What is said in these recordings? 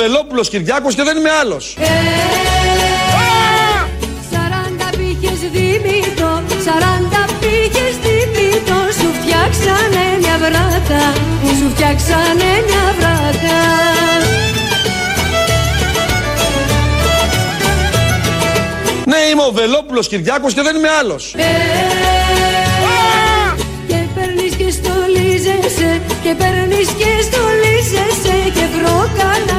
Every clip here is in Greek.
είμαι ο Βελόπουλος Κυριάκος και δεν είμαι άλλος. Ε, Σαράντα πήγες δίμητο, σαράντα πήγες δίμητο Σου φτιάξανε μια βράτα, σου φτιάξανε μια βράτα Ναι, είμαι ο Βελόπουλος Κυριάκος και δεν είμαι άλλος. Ε, Και παίρνεις και στολίζεσαι, και παίρνεις και στολίζεσαι Και βρόκαλα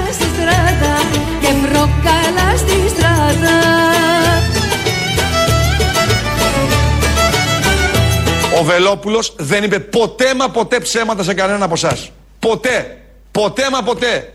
Βελόπουλος δεν είπε ποτέ μα ποτέ ψέματα σε κανένα από εσάς. Ποτέ. Ποτέ μα ποτέ.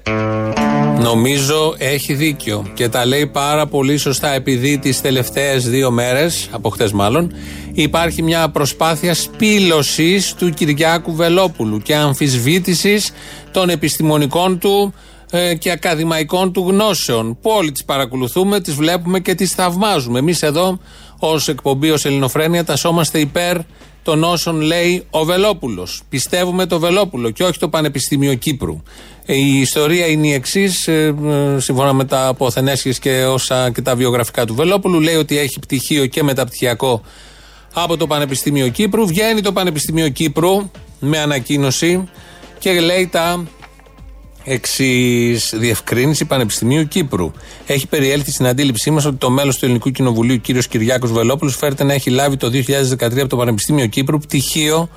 Νομίζω έχει δίκιο και τα λέει πάρα πολύ σωστά επειδή τις τελευταίες δύο μέρες, από χτες μάλλον, υπάρχει μια προσπάθεια σπήλωσης του Κυριάκου Βελόπουλου και αμφισβήτησης των επιστημονικών του ε, και ακαδημαϊκών του γνώσεων που όλοι τις παρακολουθούμε, τις βλέπουμε και τις θαυμάζουμε. Εμείς εδώ ως εκπομπή, ως Ελληνοφρένεια τασόμαστε υπέρ των όσων λέει ο Βελόπουλος. Πιστεύουμε το Βελόπουλο και όχι το Πανεπιστήμιο Κύπρου. Η ιστορία είναι η εξής, σύμφωνα με τα αποθενέσχε και όσα και τα βιογραφικά του Βελόπουλου. Λέει ότι έχει πτυχίο και μεταπτυχιακό από το Πανεπιστήμιο Κύπρου. Βγαίνει το Πανεπιστήμιο Κύπρου με ανακοίνωση και λέει τα εξής διευκρίνηση Πανεπιστημίου Κύπρου. Έχει περιέλθει στην αντίληψή μας ότι το μέλος του Ελληνικού Κοινοβουλίου, κ. Κυριάκος Βελόπουλος, φέρεται να έχει λάβει το 2013 από το Πανεπιστήμιο Κύπρου πτυχίο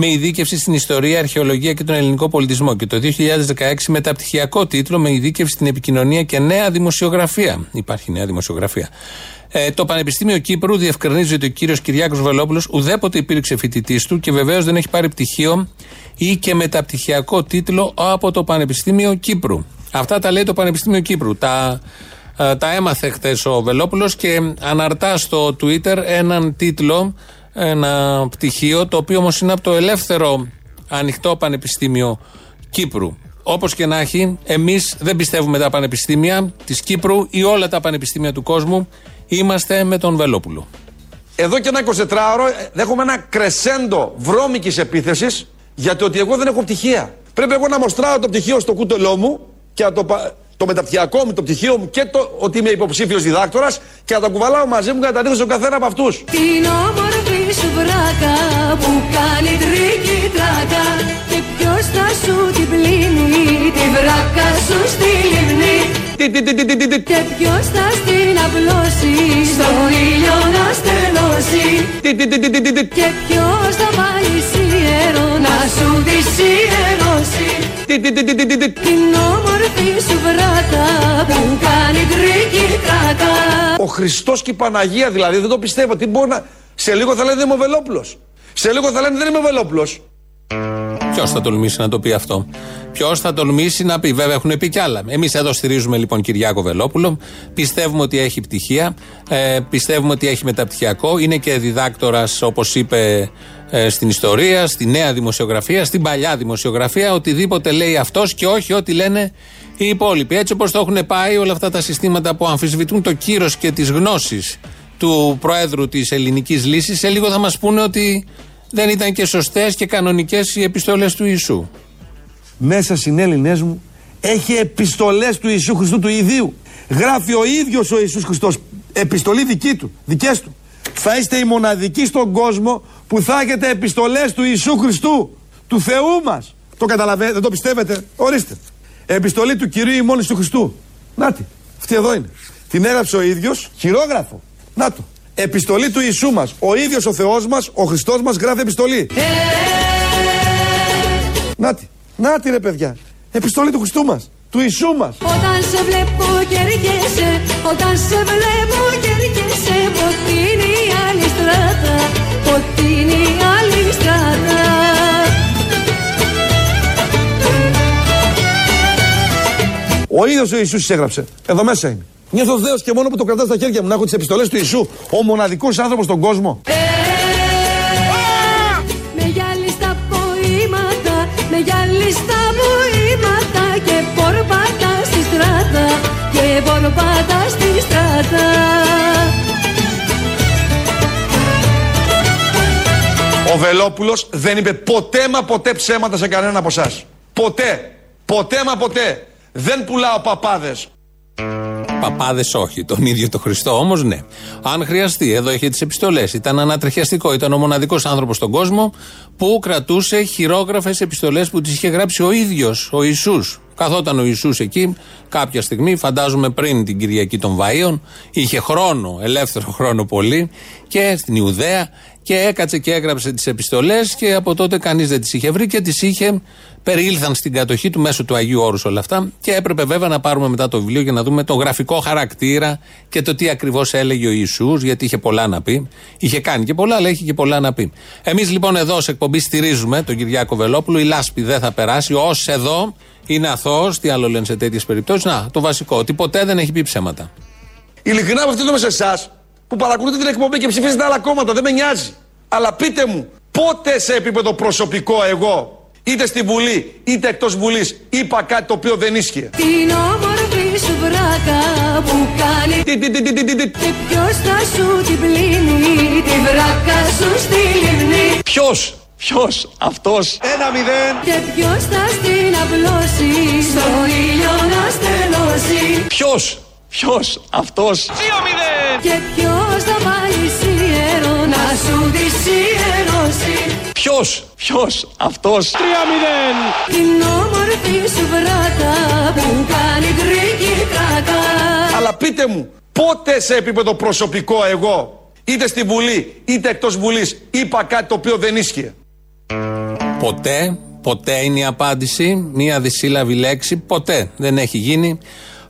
με ειδίκευση στην ιστορία, αρχαιολογία και τον ελληνικό πολιτισμό και το 2016 μεταπτυχιακό τίτλο με ειδίκευση στην επικοινωνία και νέα δημοσιογραφία. Υπάρχει νέα δημοσιογραφία. Ε, το Πανεπιστήμιο Κύπρου διευκρινίζει ότι ο κύριος Κυριάκος Βελόπουλος ουδέποτε υπήρξε φοιτητής του και βεβαίως δεν έχει πάρει πτυχίο ή και μεταπτυχιακό τίτλο από το Πανεπιστήμιο Κύπρου. Αυτά τα λέει το Πανεπιστήμιο Κύπρου. Τα, ε, τα έμαθε χθε ο Βελόπουλος και αναρτά στο Twitter έναν τίτλο, ένα πτυχίο, το οποίο όμως είναι από το ελεύθερο ανοιχτό Πανεπιστήμιο Κύπρου. Όπως και να έχει, εμείς δεν πιστεύουμε τα πανεπιστήμια της Κύπρου ή όλα τα πανεπιστήμια του κόσμου. Είμαστε με τον Βελόπουλο. Εδώ και ένα 24ωρο δέχομαι ένα κρεσέντο βρώμικης επίθεσης για το ότι εγώ δεν έχω πτυχία. Πρέπει εγώ να μοστράω το πτυχίο στο κούτελό μου και να το, πα- το μεταπτυχιακό μου, το πτυχίο μου και το ότι είμαι υποψήφιος διδάκτορας και να τα κουβαλάω μαζί μου και να τα δείχνω στον καθένα από αυτούς. Την όμορφη σου βράκα που κάνει τρίκι τράκα Και ποιος θα σου την πλύνει τη βράκα σου στη λιμνή Τι, τι, τι, τι, τι, τι, τι, Και ποιος θα στην απλώσει στον ήλιο να στεγνώσει τι, τι, τι, τι, τι, τι, τι, Και ποιος θα βάλει σίερο να σου τη σιερώσει τι, τι, τι, τι, τι, τι, τι. Την όμορφη σου βράκα που κάνει τρίκι τράκα Ο Χριστός και η Παναγία δηλαδή δεν το πιστεύω. Τι μπορεί να... Σε λίγο θα λένε δεν είμαι ο Βελόπουλος. Σε λίγο θα λένε δεν είμαι ο Βελόπουλος. Ποιος θα τολμήσει να το πει αυτό; Ποιος θα τολμήσει να πει; Βέβαια, έχουν πει κι άλλα. Εμείς εδώ στηρίζουμε λοιπόν Κυριάκο Βελόπουλο. Πιστεύουμε ότι έχει πτυχία. Ε, πιστεύουμε ότι έχει μεταπτυχιακό. Είναι και διδάκτορας, όπως είπε, ε, στην ιστορία, στη νέα δημοσιογραφία, στην παλιά δημοσιογραφία. Οτιδήποτε λέει αυτός και όχι ό,τι λένε οι υπόλοιποι. Έτσι όπως το έχουν πάει όλα αυτά τα συστήματα που αμφισβητούν το κύρος και τις γνώσεις του Προέδρου της Ελληνικής Λύσης, σε λίγο θα μας πούνε ότι δεν ήταν και σωστές και κανονικές οι επιστολές του Ιησού. Μέσα συνέλληνές μου έχει επιστολές του Ιησού Χριστού του Ιδίου. Γράφει ο ίδιος ο Ιησούς Χριστός επιστολή δική του, δικές του. Θα είστε οι μοναδικοί στον κόσμο που θα έχετε επιστολές του Ιησού Χριστού, του Θεού μας. Το καταλαβαίνετε, δεν το πιστεύετε, ορίστε. Επιστολή του Κυρίου ημών του Χριστού. Νάτι, αυτή εδώ είναι. Την έγραψε ο ίδιος, χειρόγραφο. Να το. Επιστολή του Ιησού μας. Ο ίδιος ο Θεός μας, ο Χριστός μας γράφει επιστολή. Νάτι, νάτι ρε παιδιά. Επιστολή του Χριστού μας, του Ιησού μας. Όταν σε βλέπω και έρχεσαι, όταν σε βλέπω και έρχεσαι Ποτ' είναι η άλλη στράτα, ποτ' είναι η άλλη στράτα Ο ίδιος ο Ιησούς τις έγραψε. Εδώ μέσα είναι. Νιώθω δέος και μόνο που το κρατάω στα χέρια μου να έχω τις επιστολές του Ιησού. Ο μοναδικός άνθρωπος στον κόσμο. Με γυάλιστα ποίηματα, με γυάλιστα ποίηματα Και πορπάτα στη στράτα, και πορπάτα στη στράτα Ο Βελόπουλος δεν είπε ποτέ μα ποτέ ψέματα σε κανένα από εσάς. Ποτέ. Ποτέ μα ποτέ. Δεν πουλάω παπάδες. Παπάδες όχι. Τον ίδιο το Χριστό όμως ναι. Αν χρειαστεί, εδώ είχε τις επιστολές. Ήταν ανατριχιαστικό. Ήταν ο μοναδικός άνθρωπος στον κόσμο που κρατούσε χειρόγραφες επιστολές που τις είχε γράψει ο ίδιος, ο Ιησούς. Καθόταν ο Ιησούς εκεί κάποια στιγμή, φαντάζομαι πριν την Κυριακή των Βαΐων, είχε χρόνο, ελεύθερο χρόνο πολύ και στην Ιουδαία και έκατσε και έγραψε τις επιστολές και από τότε κανείς δεν τις είχε βρει και τις είχε περιήλθαν στην κατοχή του μέσω του Αγίου Όρους όλα αυτά. Και έπρεπε βέβαια να πάρουμε μετά το βιβλίο για να δούμε το γραφικό χαρακτήρα και το τι ακριβώς έλεγε ο Ιησούς, γιατί είχε πολλά να πει. Είχε κάνει και πολλά, αλλά είχε και πολλά να πει. Εμείς λοιπόν εδώ σε εκπομπή στηρίζουμε τον Κυριάκο Βελόπουλο. Η λάσπη δεν θα περάσει. Ω εδώ είναι αθώος. Τι άλλο λένε σε τέτοιες περιπτώσεις. Να, το βασικό, ότι ποτέ δεν έχει πει ψέματα. Ειλικρινά απευθύνομαι σε εσάς που παρακολουθείτε την εκπομπή και ψηφίζετε άλλα κόμματα. Δεν με νοιάζει. Αλλά πείτε μου, πότε σε επίπεδο προσωπικό εγώ είτε στη Βουλή είτε εκτός Βουλής είπα κάτι το οποίο δεν ίσχυε; Την όμορφη σου βράκα που κάνει Τι, τι, τι, τι, τι, τι, τι. Και ποιος θα σου την πλύνει Τη βράκα σου στη λιμνή Ποιος, ποιος, αυτός; Ένα μηδέν. Και ποιος θα στην απλώσει Στο ήλιο να στελώσει Ποιος, ποιος, αυτός; Και ποιος θα βάλει σιέρο Να σου τη σιερώσει Ποιος, ποιος, αυτός; Την όμορφη σου βράκα Που κάνει τρίκι τράκα Αλλά πείτε μου, πότε σε επίπεδο προσωπικό εγώ, είτε στη Βουλή είτε εκτός Βουλής, είπα κάτι το οποίο δεν ίσχυε; Ποτέ, ποτέ είναι η απάντηση. Μία δυσύλλαβη λέξη. Ποτέ δεν έχει γίνει.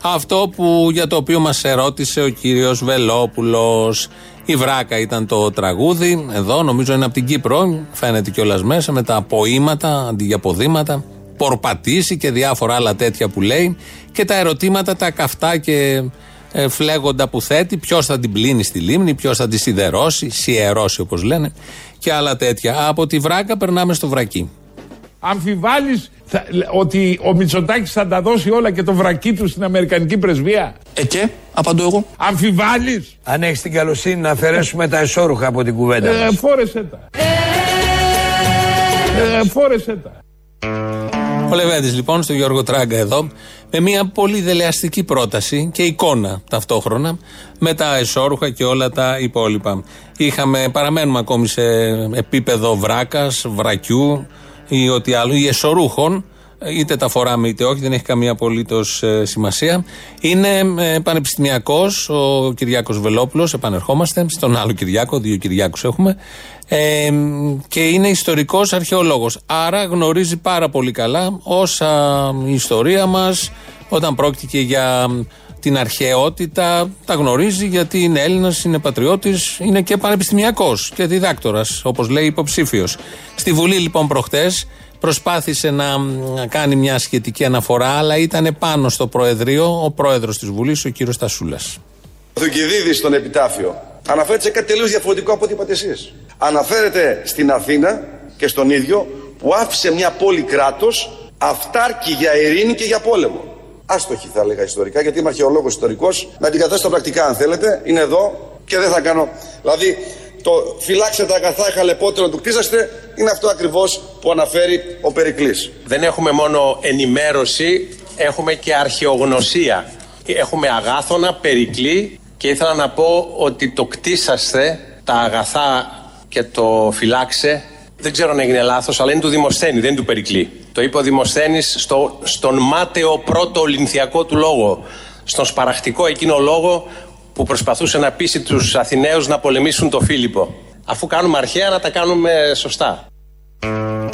Αυτό που για το οποίο μας ερώτησε ο κύριος Βελόπουλος. Η Βράκα ήταν το τραγούδι. Εδώ νομίζω είναι από την Κύπρο. Φαίνεται κιόλας μέσα με τα ποήματα αντί για ποδήματα. Πορπατήσει και διάφορα άλλα τέτοια που λέει. Και τα ερωτήματα τα καυτά και ε, φλέγοντα που θέτει. Ποιος θα την πλύνει στη λίμνη, ποιος θα τη σιδερώσει, σιερώσει όπως λένε. Και άλλα τέτοια. Από τη Βράκα περνάμε στο βρακί. Αμφιβάλλεις θα- ότι ο Μητσοτάκης θα τα δώσει όλα και το βρακί του στην Αμερικανική πρεσβεία; Ε και, απαντώ εγώ. Αμφιβάλλεις; Αν έχεις την καλοσύνη να αφαιρέσουμε τα εσώρουχα από την κουβέντα Ε, μας. φόρεσέ τα. Ε, φόρεσέ τα. Ο Λεβέντης λοιπόν στο Γιώργο Τράγκα εδώ με μια πολύ δελεαστική πρόταση και εικόνα ταυτόχρονα με τα εσώρουχα και όλα τα υπόλοιπα. Είχαμε, παραμένουμε ακόμη σε επίπεδο βράκας, βρακιού ή ό,τι άλλο, ή εσωρούχων, είτε τα φοράμε είτε όχι, δεν έχει καμία απολύτως σημασία. Είναι ε, πανεπιστημιακός ο Κυριάκος Βελόπουλος, επανερχόμαστε στον άλλο Κυριάκο, δύο Κυριάκους έχουμε. Ε, και είναι ιστορικός αρχαιολόγος Άρα γνωρίζει πάρα πολύ καλά όσα η ιστορία μας όταν πρόκειται και για την αρχαιότητα τα γνωρίζει γιατί είναι Έλληνας, είναι πατριώτης, είναι και πανεπιστημιακός και διδάκτορας όπως λέει υποψήφιος. Στη Βουλή λοιπόν προχτές προσπάθησε να μ, κάνει μια σχετική αναφορά αλλά ήταν πάνω στο Προεδρείο ο πρόεδρος της Βουλής ο κύριος Τασούλας. Ο Θουκυδίδης στον επιτάφιο αναφέρεται σε κάτι τελείως διαφορετικό από ό,τι είπατε εσείς. Αναφέρεται στην Αθήνα και στον ίδιο που άφησε μια πόλη κράτος αυτάρκη για ειρήνη και για πόλεμο. Άστοχη θα έλεγα ιστορικά γιατί είμαι αρχαιολόγος ιστορικός. Να την καταθέσω στα πρακτικά αν θέλετε. Είναι εδώ και δεν θα κάνω. Δηλαδή το φυλάξτε τα αγαθά χαλεπότερο του κτίσαστε είναι αυτό ακριβώς που αναφέρει ο Περικλής. Δεν έχουμε μόνο ενημέρωση, έχουμε και αρχαιογνωσία. Έχουμε αγάθωνα, περικλή και ήθελα να πω ότι το κτίσαστε, τα αγαθά και το φυλάξε, δεν ξέρω αν έγινε λάθος, αλλά είναι του Δημοσθένη, δεν είναι του Περικλή. Το είπε ο Δημοσθένης στο, στον μάταιο πρώτο ολυνθιακό του λόγο, στον σπαραχτικό εκείνο λόγο που προσπαθούσε να πείσει τους Αθηναίους να πολεμήσουν τον Φίλιππο. Αφού κάνουμε αρχαία να τα κάνουμε σωστά.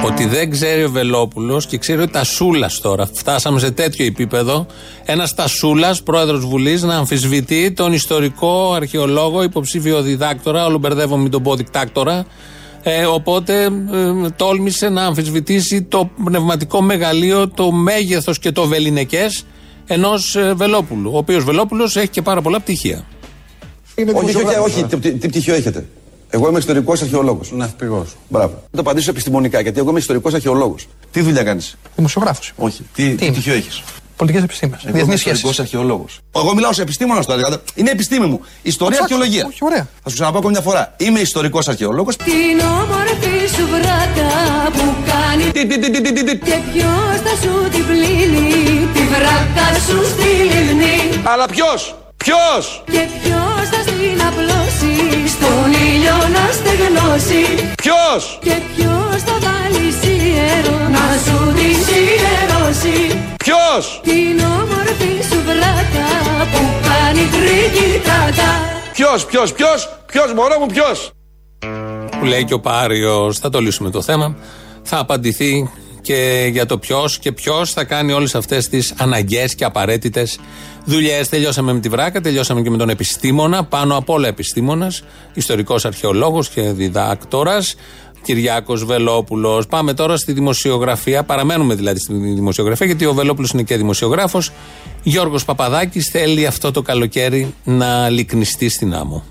Ότι δεν ξέρει ο Βελόπουλος και ξέρει ο Τασούλας τώρα. Φτάσαμε σε τέτοιο επίπεδο. Ένας Τασούλας, πρόεδρος Βουλής, να αμφισβητεί τον ιστορικό αρχαιολόγο, υποψήφιο διδάκτορα. Όλο μπερδεύω μην τον πω δικτάκτορα. Ε, οπότε ε, τόλμησε να αμφισβητήσει το πνευματικό μεγαλείο, το μέγεθος και το βεληνικέ ενός Βελόπουλου. Ο οποίος Βελόπουλος έχει και πάρα πολλά πτυχία. Όχι, όχι, όχι, τι, τι πτυχίο έχετε. Εγώ είμαι ιστορικό αρχαιολόγος. Ναυπηγό. Μπράβο. Θα το απαντήσω επιστημονικά, γιατί εγώ είμαι ιστορικό αρχαιολόγος. Τι δουλειά κάνεις; Δημοσιογράφος. Όχι. Τι, τι πτυχίο έχεις; Πολιτικές επιστήμες. Διεθνείς σχέσεις. αρχαιολόγος. Εγώ μιλάω σε επιστήμονα τώρα. δηλαδή. Είναι επιστήμη μου. Ιστορία αρχαιολογία. Όχι, ωραία. Θα σου ξαναπώ ακόμη μια φορά. Είμαι ιστορικός αρχαιολόγος. Την όμορφη σου βράκα που κάνει Τι, τι, τι, τι, τι, τι, τι. Και ποιος θα σου την πλύνει Τη βράκα Αλλά ποιος, ποιος, Και ποιος θα στην απλώσει Στον ήλιο να στεγνώσει ποιος, Και ποιος θα βάλει σιέρο Να σου τη σιερώσει ποιος, Την όμορφη σου βράτα Που κάνει τρίκη τάτα ποιος, ποιος, ποιος, ποιος, μωρό μου, ποιος; που λέει και ο Πάριος, θα το λύσουμε το θέμα. Θα απαντηθεί και για το ποιος και ποιος θα κάνει όλες αυτές τις αναγκαίε και απαραίτητες δουλειές. Τελειώσαμε με τη βράκα, τελειώσαμε και με τον επιστήμονα, πάνω απ' όλα επιστήμονας, ιστορικός αρχαιολόγος και διδάκτορας. Κυριάκος Βελόπουλος. Πάμε τώρα στη δημοσιογραφία. Παραμένουμε δηλαδή στη δημοσιογραφία, γιατί ο Βελόπουλος είναι και δημοσιογράφος. Γιώργος Παπαδάκης θέλει αυτό το καλοκαίρι να λυκνιστεί στην άμμο.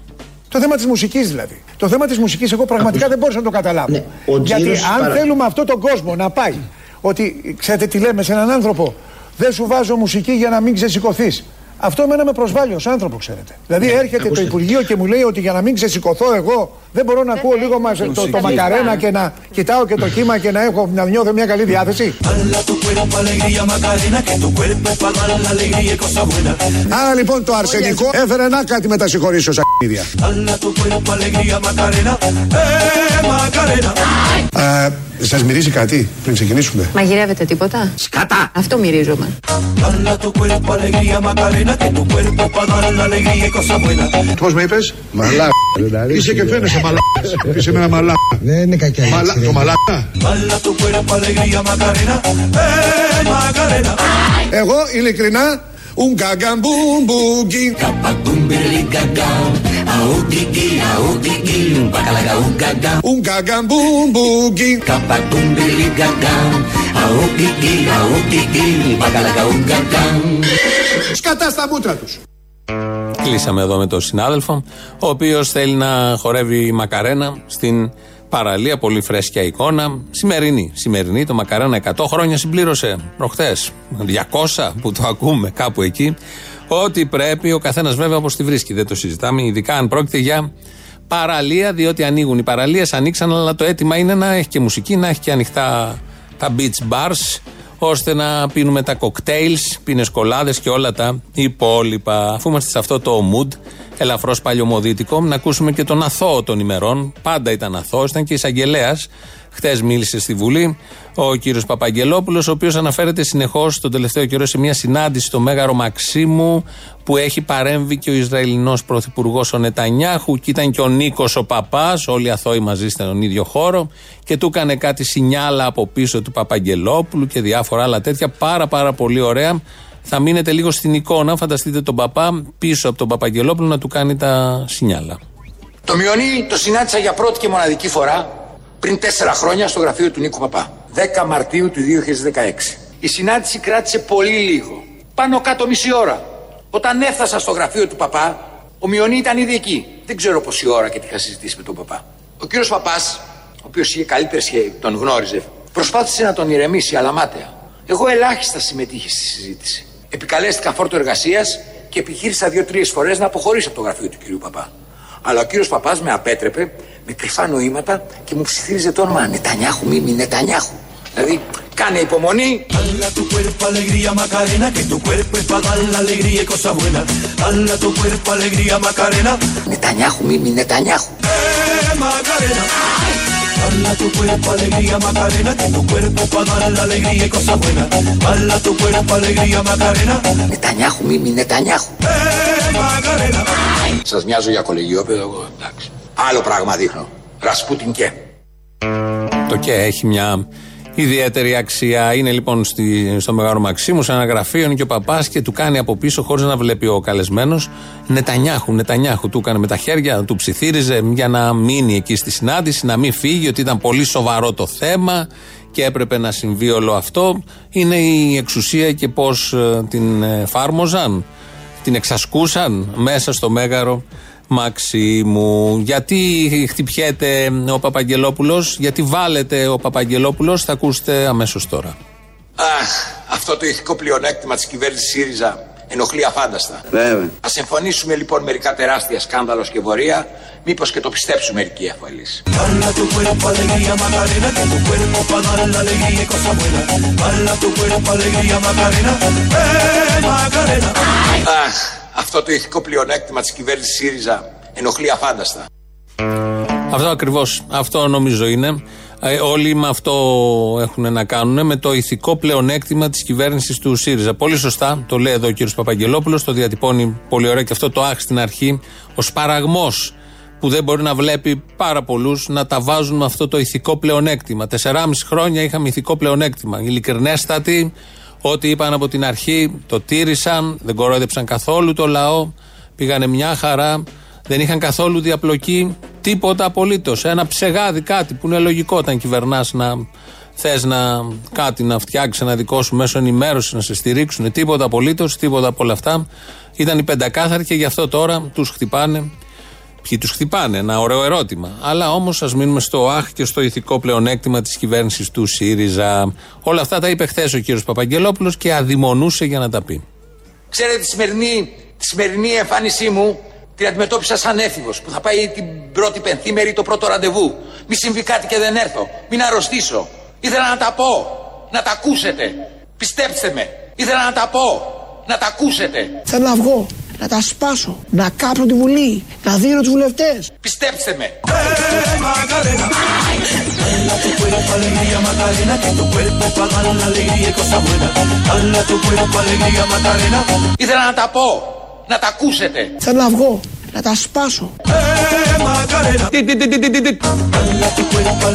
Το θέμα της μουσικής δηλαδή. Το θέμα της μουσικής, εγώ πραγματικά δεν μπορούσα να το καταλάβω. Ναι, ο Γιατί τζίρος αν παρα- θέλουμε αυτόν τον κόσμο να πάει, ότι ξέρετε τι λέμε σε έναν άνθρωπο, δεν σου βάζω μουσική για να μην ξεσηκωθείς. Αυτό εμένα με προσβάλλει ως άνθρωπο, ξέρετε. Δηλαδή έρχεται το ακούστε. Υπουργείο και μου λέει ότι για να μην ξεσηκωθώ εγώ δεν μπορώ να ακούω λίγο μας, το, το μακαρένα και να κοιτάω και το κύμα και να έχω να νιώθω μια καλή διάθεση. Άρα λοιπόν το αρσενικό έφερε να κάτι με τα συγχωρήσω σακίδια. Ε, σας μυρίζει κάτι πριν ξεκινήσουμε; Μαγειρεύετε τίποτα; Σκατά! Αυτό μυρίζομαι. Πώς με είπες; Μαλάκα. Είσαι και φαίνεσαι μαλάκας. Είσαι με ένα μαλάκα. Δεν είναι κακιά Μαλά, το μαλάκα. Εγώ ειλικρινά Un gagambum boogie. Un gagambum boogie. Σκατά στα μούτρα τους. Κλείσαμε εδώ με τον συνάδελφο, ο οποίος θέλει να χορεύει μακαρένα στην παραλία. Πολύ φρέσκια εικόνα. Σημερινή. Σημερινή. Το μακαρένα 100 χρόνια συμπλήρωσε προχθές. 200 που το ακούμε κάπου εκεί. Ό,τι πρέπει, ο καθένας βέβαια όπως τη βρίσκει. Δεν το συζητάμε. Ειδικά αν πρόκειται για παραλία, διότι ανοίγουν οι παραλίες, ανοίξαν, αλλά το αίτημα είναι να έχει και μουσική, να έχει και ανοιχτά τα beach bars, ώστε να πίνουμε τα cocktails, πινεσκολάδες και όλα τα υπόλοιπα. Αφού είμαστε σε αυτό το mood, ελαφρώς παλιωμοδίτικο, να ακούσουμε και τον αθώο των ημερών. Πάντα ήταν αθώος, ήταν και εισαγγελέας. Χθες μίλησε στη Βουλή ο κύριος Παπαγγελόπουλος, ο οποίος αναφέρεται συνεχώς τον τελευταίο καιρό σε μια συνάντηση στο Μέγαρο Μαξίμου που έχει παρέμβει και ο Ισραηλινός πρωθυπουργός ο Νετανιάχου και ήταν και ο Νίκος ο Παπάς, όλοι αθώοι μαζί στον ίδιο χώρο και του έκανε κάτι σινιάλα από πίσω του Παπαγγελόπουλου και διάφορα άλλα τέτοια. Πάρα πάρα πολύ ωραία. Θα μείνετε λίγο στην εικόνα. Φανταστείτε τον παπά πίσω από τον Παπαγγελόπουλο να του κάνει τα σινιάλα. Το Μιονί το συνάντησα για πρώτη και μοναδική φορά πριν τέσσερα χρόνια στο γραφείο του Νίκου Παπά. 10 Μαρτίου του 2016. Η συνάντηση κράτησε πολύ λίγο. Πάνω κάτω μισή ώρα. Όταν έφτασα στο γραφείο του Παπά, ο Μιονί ήταν ήδη εκεί. Δεν ξέρω πόση ώρα και τι είχα συζητήσει με τον Παπά. Ο κύριος Παπάς, ο οποίος είχε καλύτερη σχέση, τον γνώριζε, προσπάθησε να τον ηρεμήσει, αλλά μάταια. Εγώ ελάχιστα συμμετείχα στη συζήτηση. Επικαλέστηκα φόρτο εργασίας και επιχείρησα δύο-τρεις φορές να αποχωρήσω από το γραφείο του κυρίου Παπά. Αλλά ο κύριος Παπάς με απέτρεπε με κρυφά νοήματα και μου ψιθύριζε το όνομα Νετανιάχου, Μίμη Νετανιάχου. Δηλαδή, κάνε υπομονή. Νετανιάχου, Μίμη Νετανιάχου. Νετανιάχου, Μίμη Νετανιάχου. Σας μοιάζω για κολεγιόπεδο εγώ, εντάξει. Άλλο πράγμα δείχνω. Ρασπούτιν και. Το και έχει μια ιδιαίτερη αξία. Είναι λοιπόν στη, στο Μεγάλο Μαξίμους, σε ένα γραφείο, είναι και ο παπάς και του κάνει από πίσω, χωρίς να βλέπει ο καλεσμένος, Νετανιάχου. Νετανιάχου του έκανε με τα χέρια, του ψιθύριζε για να μείνει εκεί στη συνάντηση, να μην φύγει, ότι ήταν πολύ σοβαρό το θέμα και έπρεπε να συμβεί όλο αυτό. Είναι η εξουσία και πώς την εφάρμοζαν, την εξασκούσαν μέσα στο Μέγαρο Μαξίμου. Γιατί χτυπιέται ο Παπαγγελόπουλος, γιατί βάλετε ο Παπαγγελόπουλος, θα ακούσετε αμέσως τώρα. Αχ, αυτό το ηθικό πλεονέκτημα της κυβέρνησης ΣΥΡΙΖΑ ενοχλεί αφάνταστα. Βέβαια. Ας συμφωνήσουμε λοιπόν μερικά τεράστια σκάνδαλο και βορεία, μήπως και το πιστέψουν μερικοί αφαλείς. Αχ, το ηθικό πλεονέκτημα της κυβέρνησης ΣΥΡΙΖΑ ενοχλεί αφάνταστα. Αυτό ακριβώς. Αυτό νομίζω είναι. Ε, όλοι με αυτό έχουν να κάνουν, με το ηθικό πλεονέκτημα της κυβέρνησης του ΣΥΡΙΖΑ. Πολύ σωστά το λέει εδώ ο κ. Παπαγγελόπουλος, το διατυπώνει πολύ ωραία και αυτό το άχ στην αρχή. Ο σπαραγμό που δεν μπορεί να βλέπει πάρα πολλούς να τα βάζουν με αυτό το ηθικό πλεονέκτημα. Τεσσεράμιση χρόνια είχαμε ηθικό πλεονέκτημα. Ειλικρινέστατοι, ό,τι είπαν από την αρχή το τήρησαν, δεν κορόιδεψαν καθόλου το λαό, πήγανε μια χαρά, δεν είχαν καθόλου διαπλοκή, τίποτα απολύτως. Ένα ψεγάδι, κάτι που είναι λογικό όταν κυβερνάς να θες να κάτι να φτιάξεις ένα δικό σου μέσο ενημέρωσης, να σε στηρίξουν. Τίποτα απολύτως, τίποτα από όλα αυτά. Ήταν οι πεντακάθαροι και γι' αυτό τώρα τους χτυπάνε. Ποιοι τους χτυπάνε, ένα ωραίο ερώτημα. Αλλά όμως ας μείνουμε στο αχ και στο ηθικό πλεονέκτημα της κυβέρνησης του ΣΥΡΙΖΑ. Όλα αυτά τα είπε χθες ο κύριος Παπαγγελόπουλος και αδειμονούσε για να τα πει. Ξέρετε τη σημερινή, τη σημερινή εμφάνισή μου την αντιμετώπισα σαν έφηβος που θα πάει την πρώτη πενθήμερη το πρώτο ραντεβού. Μη συμβεί κάτι και δεν έρθω. Μην αρρωστήσω. Ήθελα να τα πω. Να τα ακούσετε. Πιστέψτε με. Ήθελα να τα πω. Να τα ακούσετε. Θέλω να βγω, να τα σπάσω, να κάψω τη Βουλή, να δίνω τους βουλευτές. Πιστέψτε με. Ήθελα να τα πω. Να τα ακούσετε. Θέλω να βγω, να τα σπάσω. Τι, τι, τι, τι, τι, τι,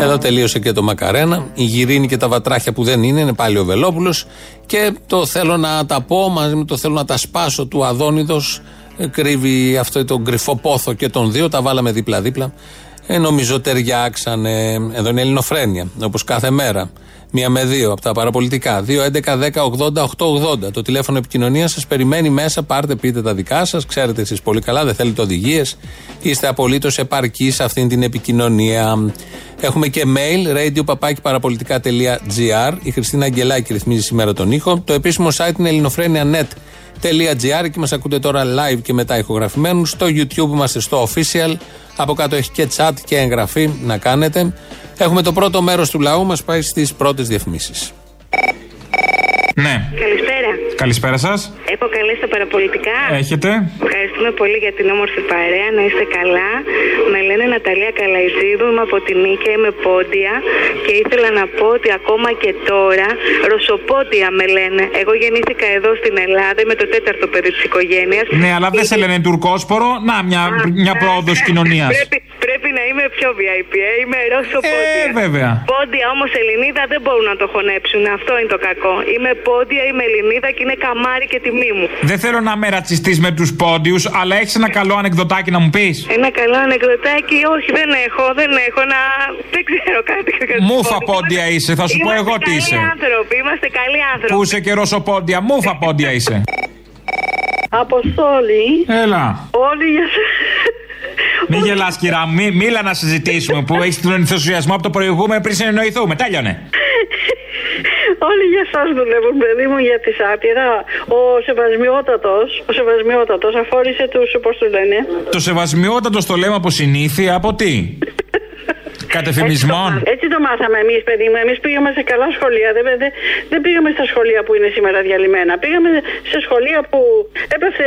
Εδώ τελείωσε και το Μακαρένα. Η Γυρίνη και τα βατράχια που δεν είναι, είναι πάλι ο Βελόπουλος. Και το θέλω να τα πω μαζί με το θέλω να τα σπάσω του Αδόνιδος. Κρύβει αυτό το κρυφό πόθο και των δύο. Τα βάλαμε δίπλα-δίπλα. Ε, νομίζω ταιριάξανε. Εδώ είναι Ελληνοφρένια, όπως κάθε μέρα. Μία με δύο από τα παραπολιτικά. 2, 11, 10, 80, 8, 80. Το τηλέφωνο επικοινωνίας σας περιμένει μέσα. Πάρτε, πείτε τα δικά σας. Ξέρετε εσείς πολύ καλά, δεν θέλετε οδηγίες. Είστε απολύτως επαρκείς σε αυτήν την επικοινωνία. Έχουμε και mail, radio.parapolitica.gr. Η Χριστίνα Αγγελάκη ρυθμίζει σήμερα τον ήχο. Το επίσημο site είναι ελληνοφρένια.net.gr και μας ακούτε τώρα live και μετά ηχογραφημένους. Στο YouTube είμαστε στο official. Από κάτω έχει και chat και εγγραφή να κάνετε. Έχουμε το πρώτο μέρος του λαού μας πάει στις πρώτες διαφημίσεις. Ναι. Καλησπέρα. Καλησπέρα σας. Έχω καλέσει τα παραπολιτικά. Έχετε. Ευχαριστούμε πολύ για την όμορφη παρέα. Να είστε καλά. Με λένε Ναταλία Καλαϊτζίδου. Είμαι από τη Νίκαια. Είμαι πόντια. Και ήθελα να πω ότι ακόμα και τώρα ρωσοπόντια με λένε. Εγώ γεννήθηκα εδώ στην Ελλάδα. Είμαι το τέταρτο παιδί της οικογένειας. Ναι, αλλά δεν σε λένε τουρκόσπορο. Να, μια, μια πρόοδος κοινωνίας. Πρέπει, πρέπει να είμαι πιο VIP. Ε. Είμαι ρωσοπόντια. Ε, βέβαια. Πόντια όμως Ελληνίδα δεν μπορούν να το χωνέψουν. Αυτό είναι το κακό. Είμαι πόντια, είμαι Ελληνίδα και είναι καμάρι και τιμή μου. Δεν θέλω να είμαι ρατσιστής με τους πόντιους, αλλά έχεις ένα καλό ανεκδοτάκι να μου πεις. Ένα καλό ανεκδοτάκι, όχι, δεν έχω, δεν έχω να. Δεν ξέρω κάτι. Μούφα πόντια είσαι, θα σου πω εγώ τι είσαι. Είμαστε καλοί άνθρωποι, είμαστε καλοί άνθρωποι. Πού είσαι και ρωσοπόντια, μούφα πόντια είσαι. Αποστόλη. Έλα. Όλοι για σε... Μην γελάς, κυρά μου, μη, μίλα να συζητήσουμε που έχεις τον ενθουσιασμό από το προηγούμενο πριν συνεννοηθούμε. Τέλειωνε. Όλοι για εσά δουλεύουν, παιδί μου, για τη σάτυρα. Ο Σεβασμιότατος, ο Σεβασμιότατος αφόρησε τους, πώ του λένε. Το σεβασμιότατος το λέμε από συνήθεια, από τι; Κατεφημισμών. Έτσι το μάθαμε εμείς, παιδί μου. Εμείς πήγαμε σε καλά σχολεία. Δεν, δεν, δεν πήγαμε στα σχολεία που είναι σήμερα διαλυμένα. Πήγαμε σε σχολεία που έπεθε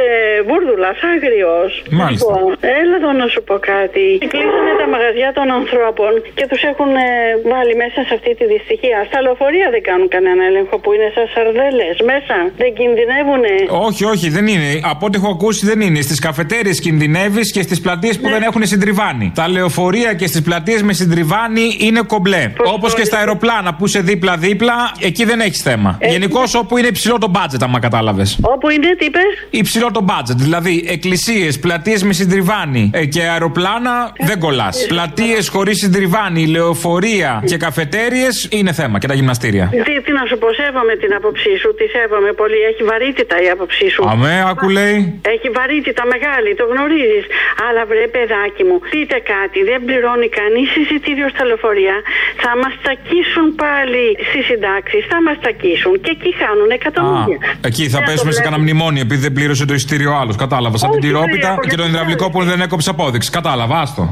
βούρδουλα, άγριος. Μάλιστα. έλα εδώ να σου πω κάτι. Κλείσανε τα μαγαζιά των ανθρώπων και τους έχουν ε, βάλει μέσα σε αυτή τη δυστυχία. Στα λεωφορεία δεν κάνουν κανένα έλεγχο που είναι σαν σαρδέλες μέσα. Δεν κινδυνεύουνε. Όχι, όχι, δεν είναι. Από ό,τι έχω ακούσει δεν είναι. Στις καφετέρειες κινδυνεύεις και στις πλατείες που δεν έχουν συντριβάνι. Τα λεωφορεία και στις πλατείες με συντριβάνι είναι κομπλέ. Όπως και στα αεροπλάνα που είσαι δίπλα-δίπλα, εκεί δεν έχεις θέμα. Ε, Γενικώ όπου είναι υψηλό το μπάτζετ, άμα κατάλαβες. Όπου είναι, τι είπες; Υψηλό το μπάτζετ. Δηλαδή εκκλησίες, πλατείες με συντριβάνι ε, και αεροπλάνα δεν κολλάς. Πλατείες χωρίς συντριβάνι, λεωφορεία και καφετέρειε είναι θέμα και τα γυμναστήρια. Τι, τι να σου πω, σέβομαι την άποψή σου, τη σέβομαι πολύ. Έχει βαρύτητα η άποψή σου. Αμέ, άκου λέει. Έχει βαρύτητα μεγάλη, το γνωρίζεις. Αλλά βρε, παιδάκι μου, πείτε κάτι, δεν πληρώνει κανείς εισιτήριο εισιτήριο στα λεωφορεία, θα μας τσακίσουν πάλι στις συντάξεις. Θα μας τσακίσουν και εκεί χάνουν Α, εκατομμύρια. εκεί θα Δεν το πέσουμε σε βλέπω. κανένα μνημόνιο επειδή δεν πλήρωσε το εισιτήριο άλλος. Κατάλαβα. Σαν την Όχι, τυρόπιτα κύριε, και τον υδραυλικό που δεν έκοψε απόδειξη. Κατάλαβα, άστο.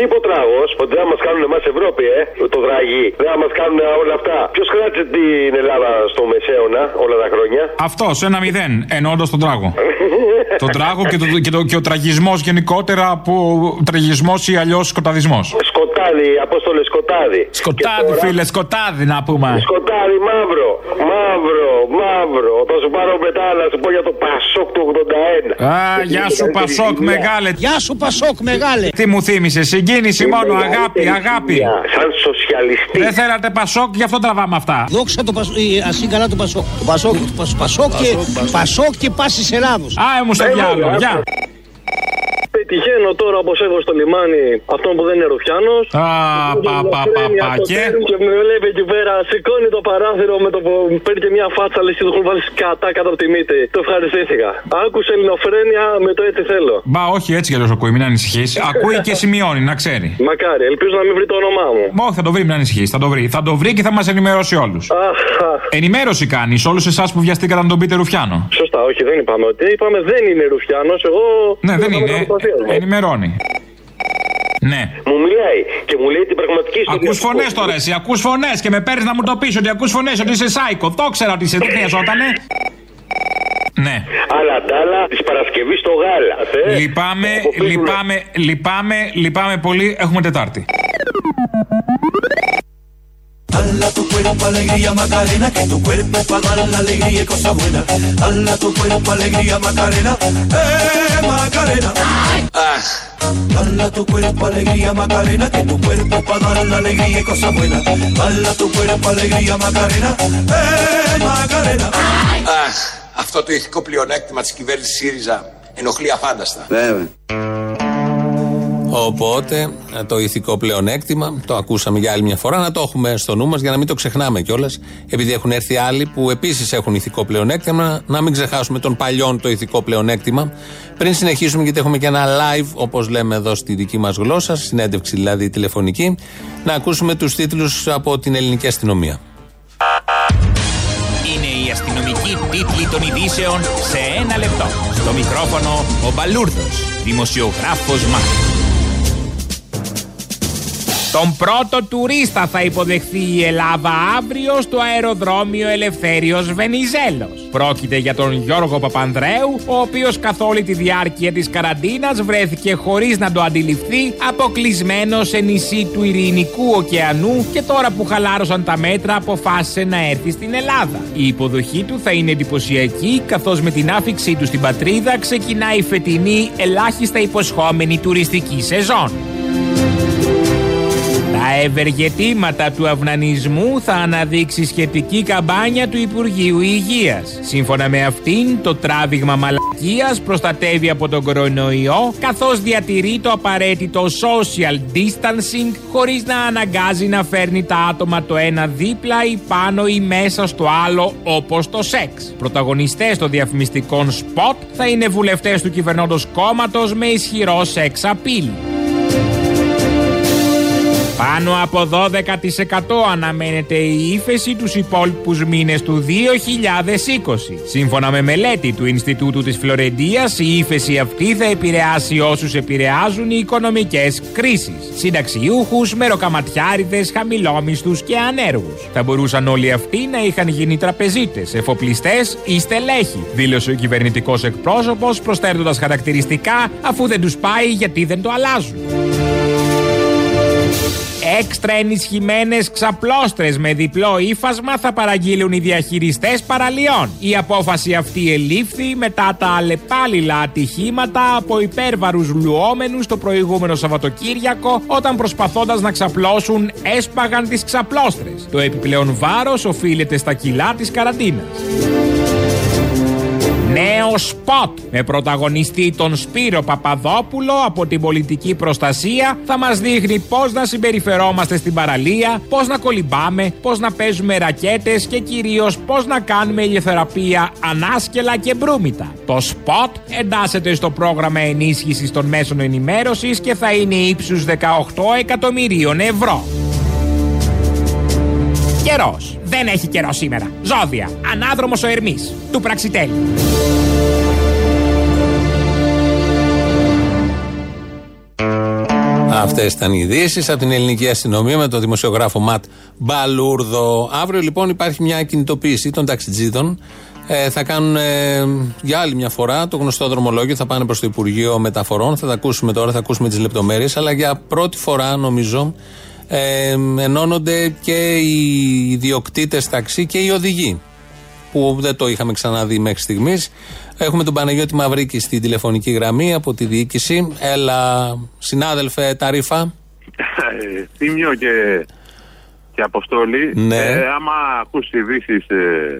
Τίποτραγο, ότι δεν μας κάνουν εμάς Ευρώπη, ε, το δραγί. Δεν μας κάνουν όλα αυτά. Ποιος κράτησε την Ελλάδα στο Μεσαίωνα όλα τα χρόνια; Αυτός, ένα μηδέν, εννοώντας τον τράγο. τον τράγο και, το, και, το, και ο τραγισμός γενικότερα που. Τραγισμός ή αλλιώς σκοταδισμός. Σκοτάδι, Απόστολε σκοτάδι. Σκοτάδι, φίλε, σκοτάδι να πούμε. Σκοτάδι, μαύρο, μαύρο, μαύρο. Θα σου πάρω μετά να σου πω για το Πασόκ του 81. Α, γεια σου Πασόκ μεγάλε. Γεια σου Πασόκ μεγάλε. Τι μου θύμισες, συγκίνηση μόνο, αγάπη, αγάπη. Σαν σοσιαλιστή. Δεν θέλατε Πασόκ, γι' αυτό τραβάμε αυτά. Δόξα το Πασόκ, ασύ καλά το Πασόκ. Το Πασόκ, το Πασόκ, Πασόκ και, Πασόκ και Πάσης Ελλάδος. Α, μου στο διάλογο, γεια. Πετυχαίνω τώρα όπως έχω στο λιμάνι αυτόν που δεν είναι Ρουφιάνος. Α, πα, πα, πα, πα, και; Και με βλέπει εκεί πέρα, σηκώνει το παράθυρο με το που παίρνει και μια φάτσα, λε και του έχουν βάλει κατά κάτω από τη μύτη. Το ευχαριστήθηκα. Άκουσε ελληνοφρένεια με το έτσι θέλω. Μπα, όχι έτσι κι αλλιώς ακούει, μην ανησυχείς. Ακούει και σημειώνει, να ξέρει. Μακάρι, ελπίζω να μην βρει το όνομά μου. Μα όχι, θα το βρει, μην ανησυχείς. Θα το βρει. Θα το βρει και θα μας ενημερώσει όλους. Ενημέρωση κάνεις σε όλους εσάς που βιαστήκατε να τον πείτε Ρουφιάνο. Σωστά, όχι, δεν είπαμε ότι. Είπαμε δεν είναι Ρουφιάνος. Εγώ. Ναι, δεν είναι. Ενημερώνει. Ναι. Μου μιλάει και μου λέει την πραγματική σου. Ακούς φωνές τώρα εσύ, ακούς φωνές και με παίρνεις να μου το πεις ότι ακούς φωνές ότι είσαι σάικο. Το ήξερα ότι είσαι, δεν χρειαζότανε. Ναι. Αλλά τ' άλλα της Παρασκευής στο γάλα. ε. Λυπάμαι, Αποφύγουμε. λυπάμαι, λυπάμαι, λυπάμαι πολύ. Έχουμε Τετάρτη. Dala tu cuerpo alegría Macarena, que tu cuerpo es para dar la alegría y cosas buenas. Dala tu cuerpo alegría Macarena, eh Macarena. Dala tu cuerpo alegría Macarena, que tu cuerpo es para dar la alegría y cosas buenas. Dala tu cuerpo alegría Macarena, eh Macarena. Αχ, αυτό το ηθικό πλεονέκτημα της κυβέρνησης ΣΥΡΙΖΑ ενοχλεί αφάνταστα. Βέβαια. Οπότε ε, το ηθικό πλεονέκτημα, το ακούσαμε για άλλη μια φορά, να το έχουμε στο νου μας για να μην το ξεχνάμε κιόλας. Επειδή έχουν έρθει άλλοι που επίσης έχουν ηθικό πλεονέκτημα, να μην ξεχάσουμε τον παλιόν το ηθικό πλεονέκτημα. Πριν συνεχίσουμε, γιατί έχουμε και ένα live, όπως λέμε εδώ στη δική μας γλώσσα, συνέντευξη δηλαδή τηλεφωνική, να ακούσουμε τους τίτλους από την ελληνική αστυνομία. Είναι η αστυνομική τίτλη των ειδήσεων σε ένα λεπτό. Στο μικρόφωνο ο Μπαλούρδος, δημοσιογράφος Μάρκος. Τον πρώτο τουρίστα θα υποδεχθεί η Ελλάδα αύριο στο αεροδρόμιο Ελευθέριος Βενιζέλος. Πρόκειται για τον Γιώργο Παπανδρέου, ο οποίος καθ' όλη τη διάρκεια της καραντίνας βρέθηκε χωρίς να το αντιληφθεί αποκλεισμένος σε νησί του Ειρηνικού ωκεανού και τώρα που χαλάρωσαν τα μέτρα αποφάσισε να έρθει στην Ελλάδα. Η υποδοχή του θα είναι εντυπωσιακή καθώς με την άφηξή του στην πατρίδα ξεκινάει η φετινή ελάχιστα υποσχόμενη τουριστική σεζόν. Τα ευεργετήματα του αυνανισμού θα αναδείξει σχετική καμπάνια του Υπουργείου Υγείας. Σύμφωνα με αυτήν, το τράβηγμα μαλακίας προστατεύει από τον κορονοϊό, καθώς διατηρεί το απαραίτητο social distancing, χωρίς να αναγκάζει να φέρνει τα άτομα το ένα δίπλα ή πάνω ή μέσα στο άλλο, όπως το σεξ. Πρωταγωνιστές των διαφημιστικών σποτ θα είναι βουλευτές του κυβερνώντος κόμματος με ισχυρό σεξ απειλ. Πάνω από 12% αναμένεται η ύφεση τους υπόλοιπους μήνες του 2020. Σύμφωνα με μελέτη του Ινστιτούτου της Φλωρεντίας, η ύφεση αυτή θα επηρεάσει όσους επηρεάζουν οι οικονομικές κρίσεις. Συνταξιούχους, μεροκαματιάριδες, χαμηλόμισθους και ανέργους. Θα μπορούσαν όλοι αυτοί να είχαν γίνει τραπεζίτες, εφοπλιστές ή στελέχοι, δήλωσε ο κυβερνητικός εκπρόσωπος προσθέτοντας χαρακτηριστικά αφού δεν τους πάει γιατί δεν το αλλάζουν. Έξτρα ενισχυμένες ξαπλώστρες με διπλό ύφασμα θα παραγγείλουν οι διαχειριστές παραλιών. Η απόφαση αυτή ελήφθη μετά τα αλλεπάλληλα ατυχήματα από υπέρβαρους λουόμενους το προηγούμενο Σαββατοκύριακο όταν προσπαθώντας να ξαπλώσουν έσπαγαν τις ξαπλώστρες. Το επιπλέον βάρος οφείλεται στα κιλά της καραντίνας. Νέο σποτ με πρωταγωνιστή τον Σπύρο Παπαδόπουλο από την πολιτική προστασία θα μας δείχνει πώς να συμπεριφερόμαστε στην παραλία, πώς να κολυμπάμε, πώς να παίζουμε ρακέτες και κυρίως πώς να κάνουμε ηλιοθεραπεία ανάσκελα και μπρούμυτα. Το σποτ εντάσσεται στο πρόγραμμα ενίσχυσης των μέσων ενημέρωσης και θα είναι ύψους 18 εκατομμυρίων ευρώ. Καιρός. Δεν έχει καιρό σήμερα. Ζώδια. Ανάδρομος ο Ερμής. Του Πραξιτέλη. Αυτές ήταν οι ειδήσεις από την ελληνική αστυνομία με τον δημοσιογράφο Ματ Μπαλούρδο. Αύριο λοιπόν υπάρχει μια κινητοποίηση των ταξιτζίδων. Ε, θα κάνουν ε, για άλλη μια φορά το γνωστό δρομολόγιο. Θα πάνε προς το Υπουργείο Μεταφορών. Θα τα ακούσουμε τώρα, θα ακούσουμε τις λεπτομέρειες. Αλλά για πρώτη φορά νομίζω ε, ενώνονται και οι ιδιοκτήτες ταξί και οι οδηγοί. Που δεν το είχαμε ξαναδεί μέχρι στιγμής. Έχουμε τον Παναγιώτη Μαυρίκη στην τηλεφωνική γραμμή από τη διοίκηση. Έλα, συνάδελφε Ταρίφα. Θύμιο και, και Αποστόλη. Ναι. Ε, άμα ακούσει ειδήσει ε,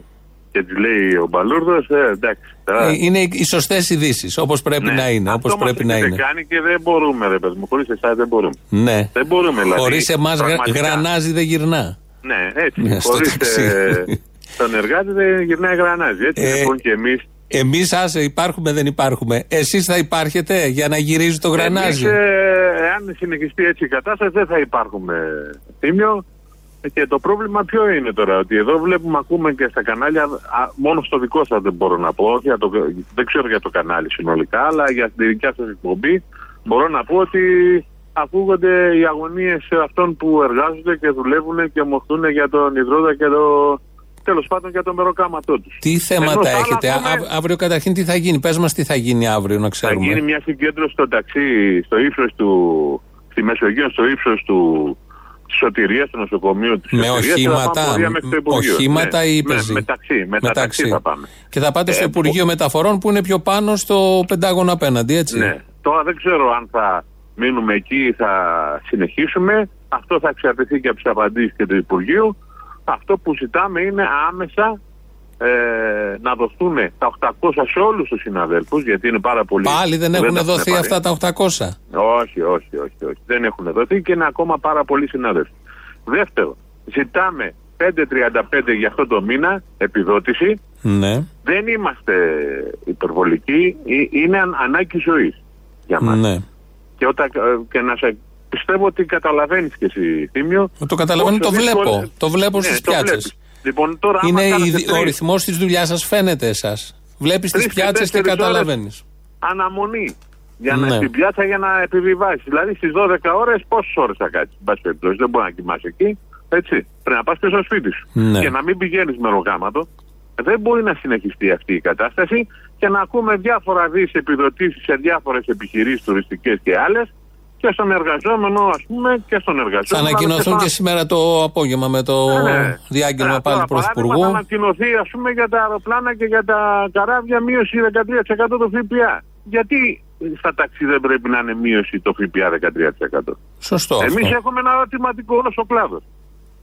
και τι λέει ο Μπαλούρδος, ε, εντάξει. τώρα- Ε, Είναι οι σωστές ειδήσεις, όπως πρέπει Ναι. να είναι. Αυτό Όπως μας πρέπει να έχετε είναι. κάνει και δεν μπορούμε, ρε παιδί μου. Χωρίς εσάς δεν μπορούμε. Ναι. Δεν μπορούμε, δηλαδή. Χωρίς εμάς πραγματικά. γρανάζει δεν γυρνά. Ναι, έτσι. Ναι, στο Χωρίς ταξί. τον εργάτη δεν γυρνάει γρανάζι. Έτσι Ε, λοιπόν και εμεί. Εμείς, άσε, υπάρχουμε, δεν υπάρχουμε. Εσείς θα υπάρχετε για να γυρίζει το γρανάζι; Εμείς, ε, αν συνεχιστεί έτσι η κατάσταση, δεν θα υπάρχουμε τίμιο. Και το πρόβλημα ποιο είναι τώρα, ότι εδώ βλέπουμε, ακούμε και στα κανάλια, α, μόνο στο δικό σας δεν μπορώ να πω, όχι για το, δεν ξέρω για το κανάλι συνολικά, αλλά για την δικιά σας εκπομπή μπορώ να πω ότι ακούγονται οι αγωνίες αυτών που εργάζονται και δουλεύουν και μοχθούν για τον υδρότα και το, τέλος πάντων για το μεροκάματό τους. Τι θέματα έχετε, Α- αύριο καταρχήν τι θα γίνει, πες μας τι θα γίνει αύριο να Θα ξέρουμε. γίνει μια συγκέντρωση στο ταξί, στο ύψος του, στη Μεσογείο, στο ύψος του της σωτηρίας του νοσοκομείου της Με σωτηρίας και θα πάμε οχήματα, πορεία μέχρι το Υπουργείο. οχήματα Ναι, ή με, πεζή. με ταξί, με τα ταξί θα πάμε. Και θα πάτε στο Ε, Υπουργείο Μεταφορών που είναι πιο πάνω στο Πεντάγωνο απέναντι, έτσι; Ναι. Τώρα δεν ξέρω αν θα μείνουμε εκεί ή θα συνεχίσουμε. Αυτό θα εξαρτηθεί και από τις απαντήσεις και του Υπουργείου. Αυτό που ζητάμε είναι άμεσα ε, να δοθούν τα 800 σε όλους τους συναδέλφους, γιατί είναι πάρα πολύ. Πάλι δεν που έχουν τα δοθεί πάρει. αυτά τα 800. Όχι, όχι, όχι, όχι. Δεν έχουν δοθεί και είναι ακόμα πάρα πολλοί συνάδελφοι. Δεύτερο, ζητάμε 5.35 για αυτό το μήνα επιδότηση. Ναι. Δεν είμαστε υπερβολικοί. Ε, Είναι αν- ανάγκη ζωής για μας. Ναι. Και, όταν, ε, και να σε πιστεύω ότι καταλαβαίνεις και εσύ, Θήμιο. Το καταλαβαίνω, πόσο το βλέπω. δύσκολο- Το βλέπω Ναι, στις το πιάτσες. βλέπεις. Λοιπόν, τώρα, άμα Είναι κάνετε η- ο τρεις- ρυθμός της δουλειάς σας φαίνεται εσάς. Βλέπεις τις Τρεις και πιάτσες και τέσσερις καταλαβαίνεις. αναμονή για να Ναι. στην πιάτσα για να επιβιβάσεις. Δηλαδή στις 12 ώρες, πόσες ώρες θα κάτσεις. Εν πάση περιπτώσει, δεν μπορεί να κοιμάσαι εκεί. Έτσι. Πρέπει να πας και στο σπίτι σου. Ναι. Και να μην πηγαίνεις με ρογάματο. Δεν μπορεί να συνεχιστεί αυτή η κατάσταση και να ακούμε διάφορα δις επιδοτήσεις σε διάφορες επιχειρήσεις τουριστικές και άλλες και στον εργαζόμενο, ας πούμε, και στον Θα εργαζόμενο. αλλά ανακοινωθούν στον- και σήμερα το απόγευμα με το ναι. διάγγελμα Ναι, πάλι τώρα, του παράδειγμα, Πρωθυπουργού. Θα ανακοινωθεί, ας πούμε, για τα αεροπλάνα και για τα καράβια μείωση 13% το ΦΠΑ. Γιατί στα ταξί δεν πρέπει να είναι μείωση το ΦΠΑ 13%. Σωστό. Εμείς αυτό. έχουμε ένα ερωτηματικό όλος ο κλάδος.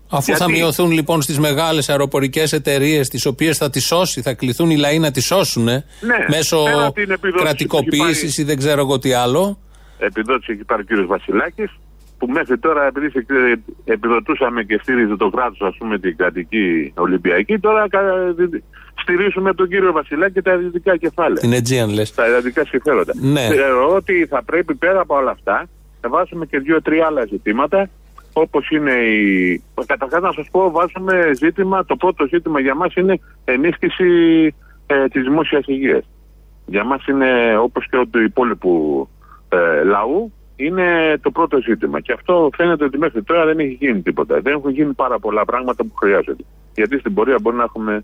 Αφού θα γιατί- μειωθούν λοιπόν στις μεγάλες αεροπορικές εταιρείες, τις οποίες θα τις σώσει, θα κληθούν οι λαοί να τις σώσουν Ναι, μέσω πέρα από την επιδότηση που κρατικοποίησης έχει ή δεν ξέρω εγώ τι άλλο. Επιδότηση έχει πάρει ο κύριος Βασιλάκης, που μέχρι τώρα επειδή σε- επιδοτούσαμε και στήριζε το κράτος, ας πούμε, την κρατική Ολυμπιακή, τώρα κα- δι- στηρίζουμε τον κύριο Βασιλάκη και τα ιδιωτικά κεφάλαια. Την Aegean λες. Τα ιδιωτικά συμφέροντα. Ναι. Θεωρώ ότι θα πρέπει πέρα από όλα αυτά να βάζουμε και δύο-τρία άλλα ζητήματα. Όπως είναι η. Καταρχάς, να σας πω, βάζουμε ζήτημα. Το πρώτο ζήτημα για μας είναι ενίσχυση ε, της δημόσιας υγείας. Για μας είναι όπως και του υπόλοιπου ε, λαού, είναι το πρώτο ζήτημα. Και αυτό φαίνεται ότι μέχρι τώρα δεν έχει γίνει τίποτα. Δεν έχουν γίνει πάρα πολλά πράγματα που χρειάζονται. Γιατί στην πορεία μπορεί να έχουμε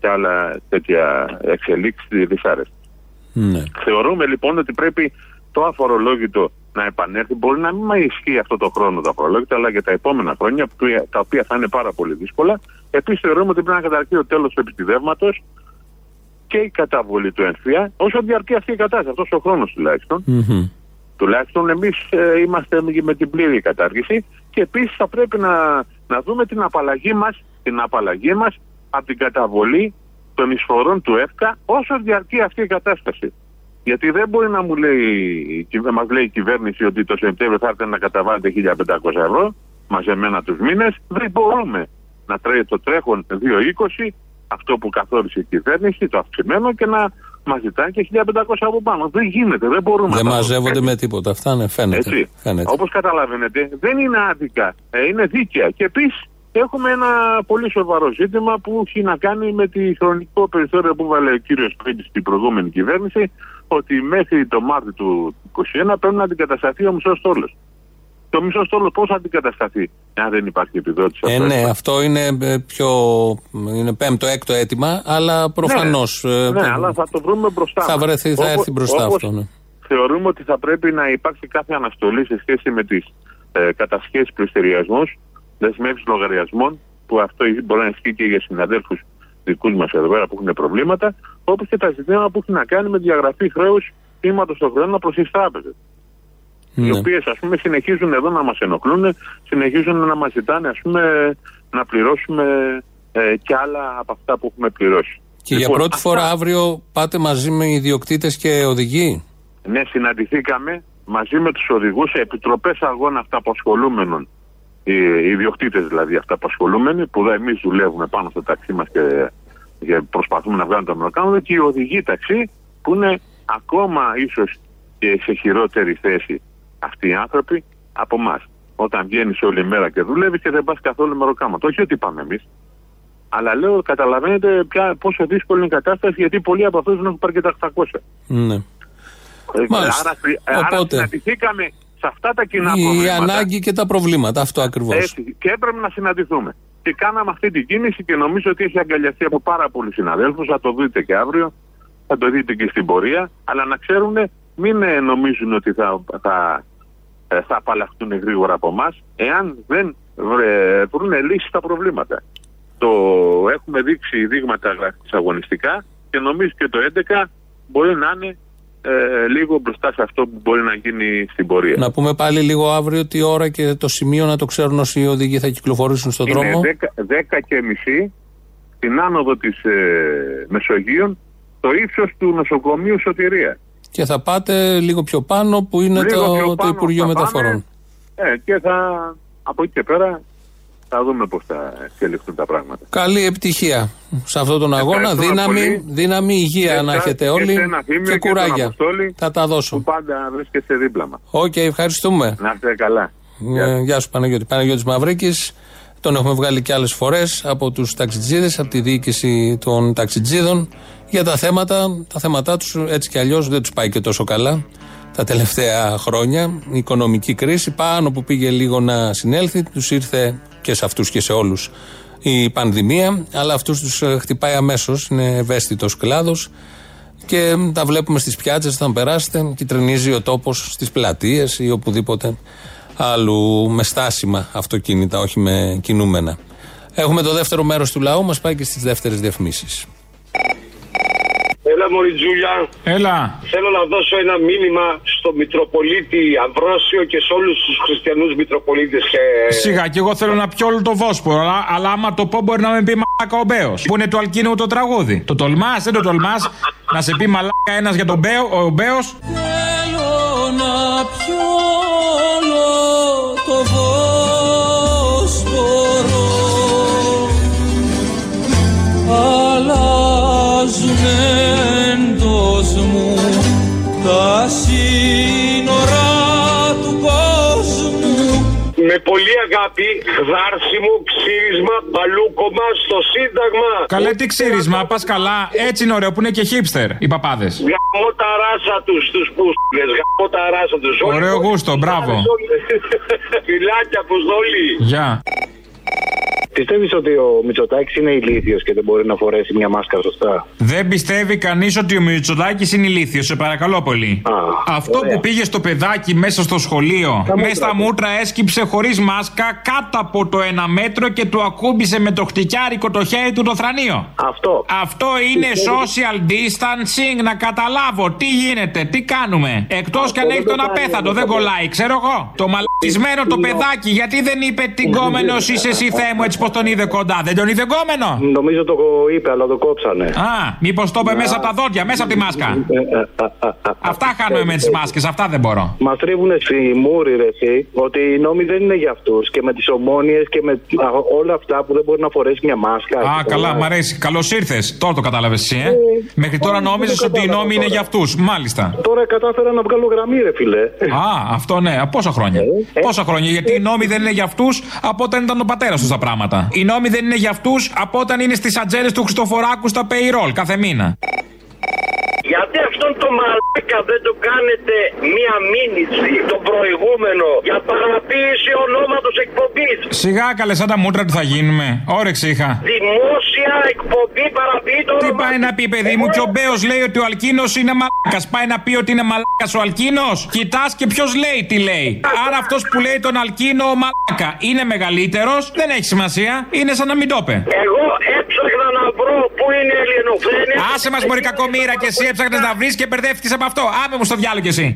και άλλα τέτοια εξελίξεις δυσάρεστα. Ναι. Θεωρούμε λοιπόν ότι πρέπει το αφορολόγητο να επανέλθει. Μπορεί να μην μα ισχύει αυτό το χρόνο το αφορολόγητο, αλλά για τα επόμενα χρόνια, που- τα οποία θα είναι πάρα πολύ δύσκολα. Επίσης, θεωρούμε ότι πρέπει να καταρκεί ο τέλος του επιστηδεύματο και η καταβολή του ΕΝΦΙΑ, όσο διαρκεί αυτή η κατάσταση, αυτός ο χρόνος τουλάχιστον. Τουλάχιστον εμείς είμαστε με- με την πλήρη κατάργηση και επίσης θα πρέπει να, να δούμε την απαλλαγή μας την απαλλαγή μας από την καταβολή των εισφορών του ΕΦΚΑ όσο διαρκεί αυτή η κατάσταση. Γιατί δεν μπορεί να μου λέει, η κυβε- μας λέει η κυβέρνηση ότι το Σεπτέμβριο θα έρθει να καταβάλλετε 1.500 ευρώ μαζεμένα τους μήνες. Δεν μπορούμε να τρέχει το τρέχον 2,20 αυτό που καθόρισε η κυβέρνηση, το αυξημένο και να μας ζητάει και 1.500 από πάνω. Δεν γίνεται, δεν μπορούμε Δεν να τα μαζεύονται με τίποτα. Αυτά ναι, φαίνεται. έτσι. φαίνεται. Όπως καταλαβαίνετε, δεν είναι άδικα. Ε, είναι δίκαια. Και επίσης έχουμε ένα πολύ σοβαρό ζήτημα που έχει να κάνει με τη χρονικό περιθώριο που βάλε ο κύριος Πρίτης στην προηγούμενη κυβέρνηση, ότι μέχρι το Μάρτιο του 2021 πρέπει να αντικατασταθεί ο μισός στόλο. Το μισό στόλο πώς θα αντικατασταθεί, αν δεν υπάρχει επιδότηση. Ε, Αυτό ναι, είναι. αυτό είναι ε, πιο. είναι πέμπτο, έκτο αίτημα, αλλά προφανώς. Ναι, ναι, αλλά θα το βρούμε μπροστά. θα μας. βρεθεί, θα Όπως- έρθει μπροστά όπως αυτό. Ναι. Θεωρούμε ότι θα πρέπει να υπάρξει κάποια αναστολή σε σχέση με τις ε, κατασχέσεις πληστηριασμού, δεσμεύσεις λογαριασμών, που αυτό μπορεί να ισχύει και για συναδέλφους δικούς μας εδώ πέρα που έχουν προβλήματα, όπως και τα ζητήματα που έχουν να κάνει με διαγραφή χρέους κύματο των χρεών προ τις τράπεζες. Οι Ναι. οποίες, ας πούμε, συνεχίζουν εδώ να μας ενοχλούν, συνεχίζουν να μας ζητάνε, ας πούμε, να πληρώσουμε ε, κι άλλα από αυτά που έχουμε πληρώσει. Και για Λοιπόν, πρώτη αυτά- φορά αύριο πάτε μαζί με ιδιοκτήτες και οδηγοί; Ναι, συναντηθήκαμε μαζί με τους οδηγούς σε επιτροπές αγώνα αυταπασχολούμενων, οι οι ιδιοκτήτες δηλαδή αυταπασχολούμενοι, που δεν εμείς δουλεύουμε πάνω στο ταξί μας και, και προσπαθούμε να βγάλουμε το μεροκάμα, και οι οδηγοί ταξί που είναι ακόμα ίσως και σε χειρότερη θέση αυτοί οι άνθρωποι από εμάς. Όταν βγαίνεις όλη μέρα και δουλεύεις και δεν πας καθόλου μεροκάματο. Όχι ότι πάμε εμείς. Αλλά λέω, καταλαβαίνετε πια πόσο δύσκολη είναι η κατάσταση, γιατί πολλοί από αυτούς δεν έχουν πάρει και τα 800. Ναι. Ε, Μάλιστα. Άρα, χρη- άρα Οπότε- συναντηθήκαμε σε αυτά τα κοινά Η προβλήματα. ανάγκη και τα προβλήματα. Αυτό ακριβώς. Έτσι, και έπρεπε να συναντηθούμε. Και κάναμε αυτή την κίνηση και νομίζω ότι έχει αγκαλιαστεί από πάρα πολλούς συναδέλφους. Θα το δείτε και αύριο, θα το δείτε και στην πορεία. Αλλά να ξέρουν, μην ε, νομίζουν ότι θα, θα, ε, θα απαλλαχτούν γρήγορα από εμάς, εάν δεν βρε, βρουν λύσει στα προβλήματα. Το έχουμε δείξει δείγματα αγωνιστικά και νομίζω και το 11 μπορεί να είναι ε, λίγο μπροστά σε αυτό που μπορεί να γίνει στην πορεία. Να πούμε πάλι λίγο αύριο τι ώρα και το σημείο να το ξέρουν όσοι οδηγοί θα κυκλοφορήσουν στον δρόμο. Είναι 10, 10 και μισή στην άνοδο της ε, Μεσογείων το ύψος του νοσοκομείου Σωτηρία. Και θα πάτε λίγο πιο πάνω που είναι Λίγο το, πιο το πάνω Υπουργείο θα πάμε. Μεταφορών. Ε, και θα, από εκεί και πέρα θα δούμε πώς θα εξελιχθούν τα πράγματα. Καλή επιτυχία σε αυτόν τον αγώνα. Ευχαριστούμε Δύναμη, πολύ. δύναμη, υγεία Και να εσάς έχετε και όλοι εσένα, Θήμιο, και και τον κουράγια. Αποστόλη, Θα τα δώσω. Που πάντα βρίσκεσαι δίπλα μας. Οκ, ευχαριστούμε. Να είστε καλά. Ε, Γεια σου Παναγιώτη. Παναγιώτης Μαυρίκης. Τον έχουμε βγάλει και άλλες φορές από τους ταξιτζίδες, από τη διοίκηση των ταξιτζίδων για τα θέματα, τα θέματά τους. Έτσι κι αλλιώς δεν τους πάει και τόσο καλά τα τελευταία χρόνια. Η οικονομική κρίση πάνω που πήγε λίγο να συνέλθει, τους ήρθε και σε αυτούς και σε όλους η πανδημία, αλλά αυτούς τους ε, χτυπάει αμέσως, είναι ευαίσθητος κλάδος και τα βλέπουμε στις πιάτσες όταν περάσετε. Και τρενίζει ο τόπος στις πλατείες ή οπουδήποτε άλλου με στάσιμα αυτοκίνητα, όχι με κινούμενα. Έχουμε το δεύτερο μέρος του λαού, μας πάει και στις δεύτερες διαφημίσεις. Έλα μωρή Τζούλια. Έλα. Θέλω να δώσω ένα μήνυμα στο Μητροπολίτη Αμβρόσιο και σε όλους τους χριστιανούς Μητροπολίτες και... Σιγά, και εγώ θέλω να πιω όλο το Βόσπορο, αλλά, αλλά άμα το πω μπορεί να με πει μαλάκα ο Μπέος. Που είναι το αλκίνο το τραγούδι. Το τολμάς, δεν το τολμάς. να σε πει μαλάκα ένας για τον Μπέο, ο Μπέος. Θέλω να πιω όλο το Βόσπορο πολύ αγάπη, χδάρσιμο, ξύρισμα, παλούκομα στο Σύνταγμα. Καλέ τι ξύρισμα, πας καλά. Έτσι είναι ωραίο που είναι και χίπστερ οι παπάδες. Γαμώ τα ράσα τους, τους πούστες, γαμώ τα ράσα τους. Όλοι- Ωραίο γούστο, μπράβο. Φιλάκια, Αποστόλη. Γεια. Πιστεύεις ότι ο Μητσοτάκης είναι ηλίθιος και δεν μπορεί να φορέσει μια μάσκα σωστά; Δεν πιστεύει κανείς ότι ο Μητσοτάκης είναι ηλίθιος, σε παρακαλώ πολύ. Αυτό ωραία. που πήγε στο παιδάκι μέσα στο σχολείο, Στα μέσα στα μούτρα του. μούτρα έσκυψε χωρίς μάσκα κάτω από το ένα μέτρο και του ακούμπησε με το χτυκιάρικο το χέρι του το θρανίο. Αυτό. Αυτό είναι social distancing, να καταλάβω τι γίνεται, τι κάνουμε. Εκτός κι αν δεν έχει το τον κάνει απέθαντο, όμως δεν αυτό. κολλάει, ξέρω εγώ. Το μαλακισμένο το παιδάκι, γιατί δεν είπε την κόμενος είσαι εσύ Θεέ μου, έτσι πως Πώ τον είδε κοντά, δεν τον είδε γκόμενο; Νομίζω το είπε, αλλά το κόψανε. Α, μήπως το είπε μέσα από τα δόντια, μέσα από τη μάσκα; Αυτά χάνουμε με τις μάσκες, αυτά δεν μπορώ. Μας τρίβουνε στη μούρη, ρε, εσύ, ότι οι νόμοι δεν είναι για αυτούς. Και με τις ομόνιες και με α, όλα αυτά που δεν μπορεί να φορέσει μια μάσκα. Α, καλά, μ' αρέσει. Καλώς ήρθες. Τώρα το κατάλαβες εσύ, ε; Μέχρι τώρα νόμιζες ότι οι νόμοι είναι για αυτούς. Μάλιστα. Τώρα κατάφερα να βγάλω γραμμή, ρε φιλέ. Α, αυτό ναι. Πόσα χρόνια; Πόσα χρόνια; Γιατί οι νόμοι δεν είναι για αυτούς από όταν ήταν ο πατέρας τους τα πράγματα. Οι νόμοι δεν είναι για αυτούς από όταν είναι στις ατζέλε του Χριστοφοράκου στα payroll κάθε μήνα. Γιατί αυτόν τον μαλάκα δεν του κάνετε μία μήνυση τον προηγούμενο για παραποίηση ονόματος εκπομπής; Σιγά καλέ, σαν τα μούτρα του θα γίνουμε. Όρεξη είχα. Δημόσια εκπομπή παραποίηση το Τι πάει να πει, παιδί μου, και ο Μπέος λέει ότι ο Αλκίνος είναι μαλάκας. Πάει να πει ότι είναι μαλάκας ο Αλκίνος. Κοιτάς και ποιος λέει τι λέει. Άρα αυτός που λέει τον Αλκίνο ο μαλάκα είναι μεγαλύτερος, δεν έχει σημασία. Είναι σαν να μην το είπε. Εγώ έψαχνα να βρω πού είναι η ελληνοφρένεια. Άσε μας μωρή κακομήρα και εσύ έψαχνες να βρεις και μπερδεύτηκες από αυτό. Άμε μου στο διάλογο κι εσύ.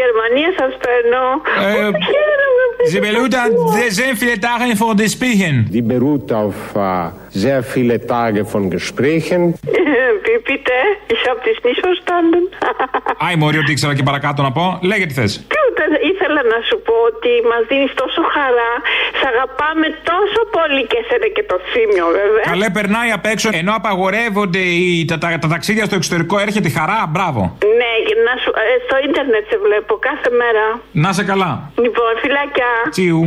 Γερμανία σα παίρνω. Ε, Sie beruht an sehr viele Tage von den Spielen. Die beruht auf äh, sehr viele Tage von Gesprächen. Wie bitte? Ich habe dich nicht verstanden. Άι, μωρή, ότι ήξερα και παρακάτω να πω. Λέγε τι θες. Τίποτα, ήθελα να σου πω ότι μας δίνεις τόσο χαρά. Σ' αγαπάμε τόσο πολύ και εσένα και το θύμιο, βέβαια. Καλέ, περνάει απ' έξω ενώ απαγορεύονται οι, τα, τα, τα ταξίδια στο εξωτερικό. Έρχεται η χαρά, μπράβο. Ναι, και να σου, ε, στο ίντερνετ σε βλέπω κάθε μέρα. Να σε καλά. Λοιπόν, φυλάκια. Τσιου.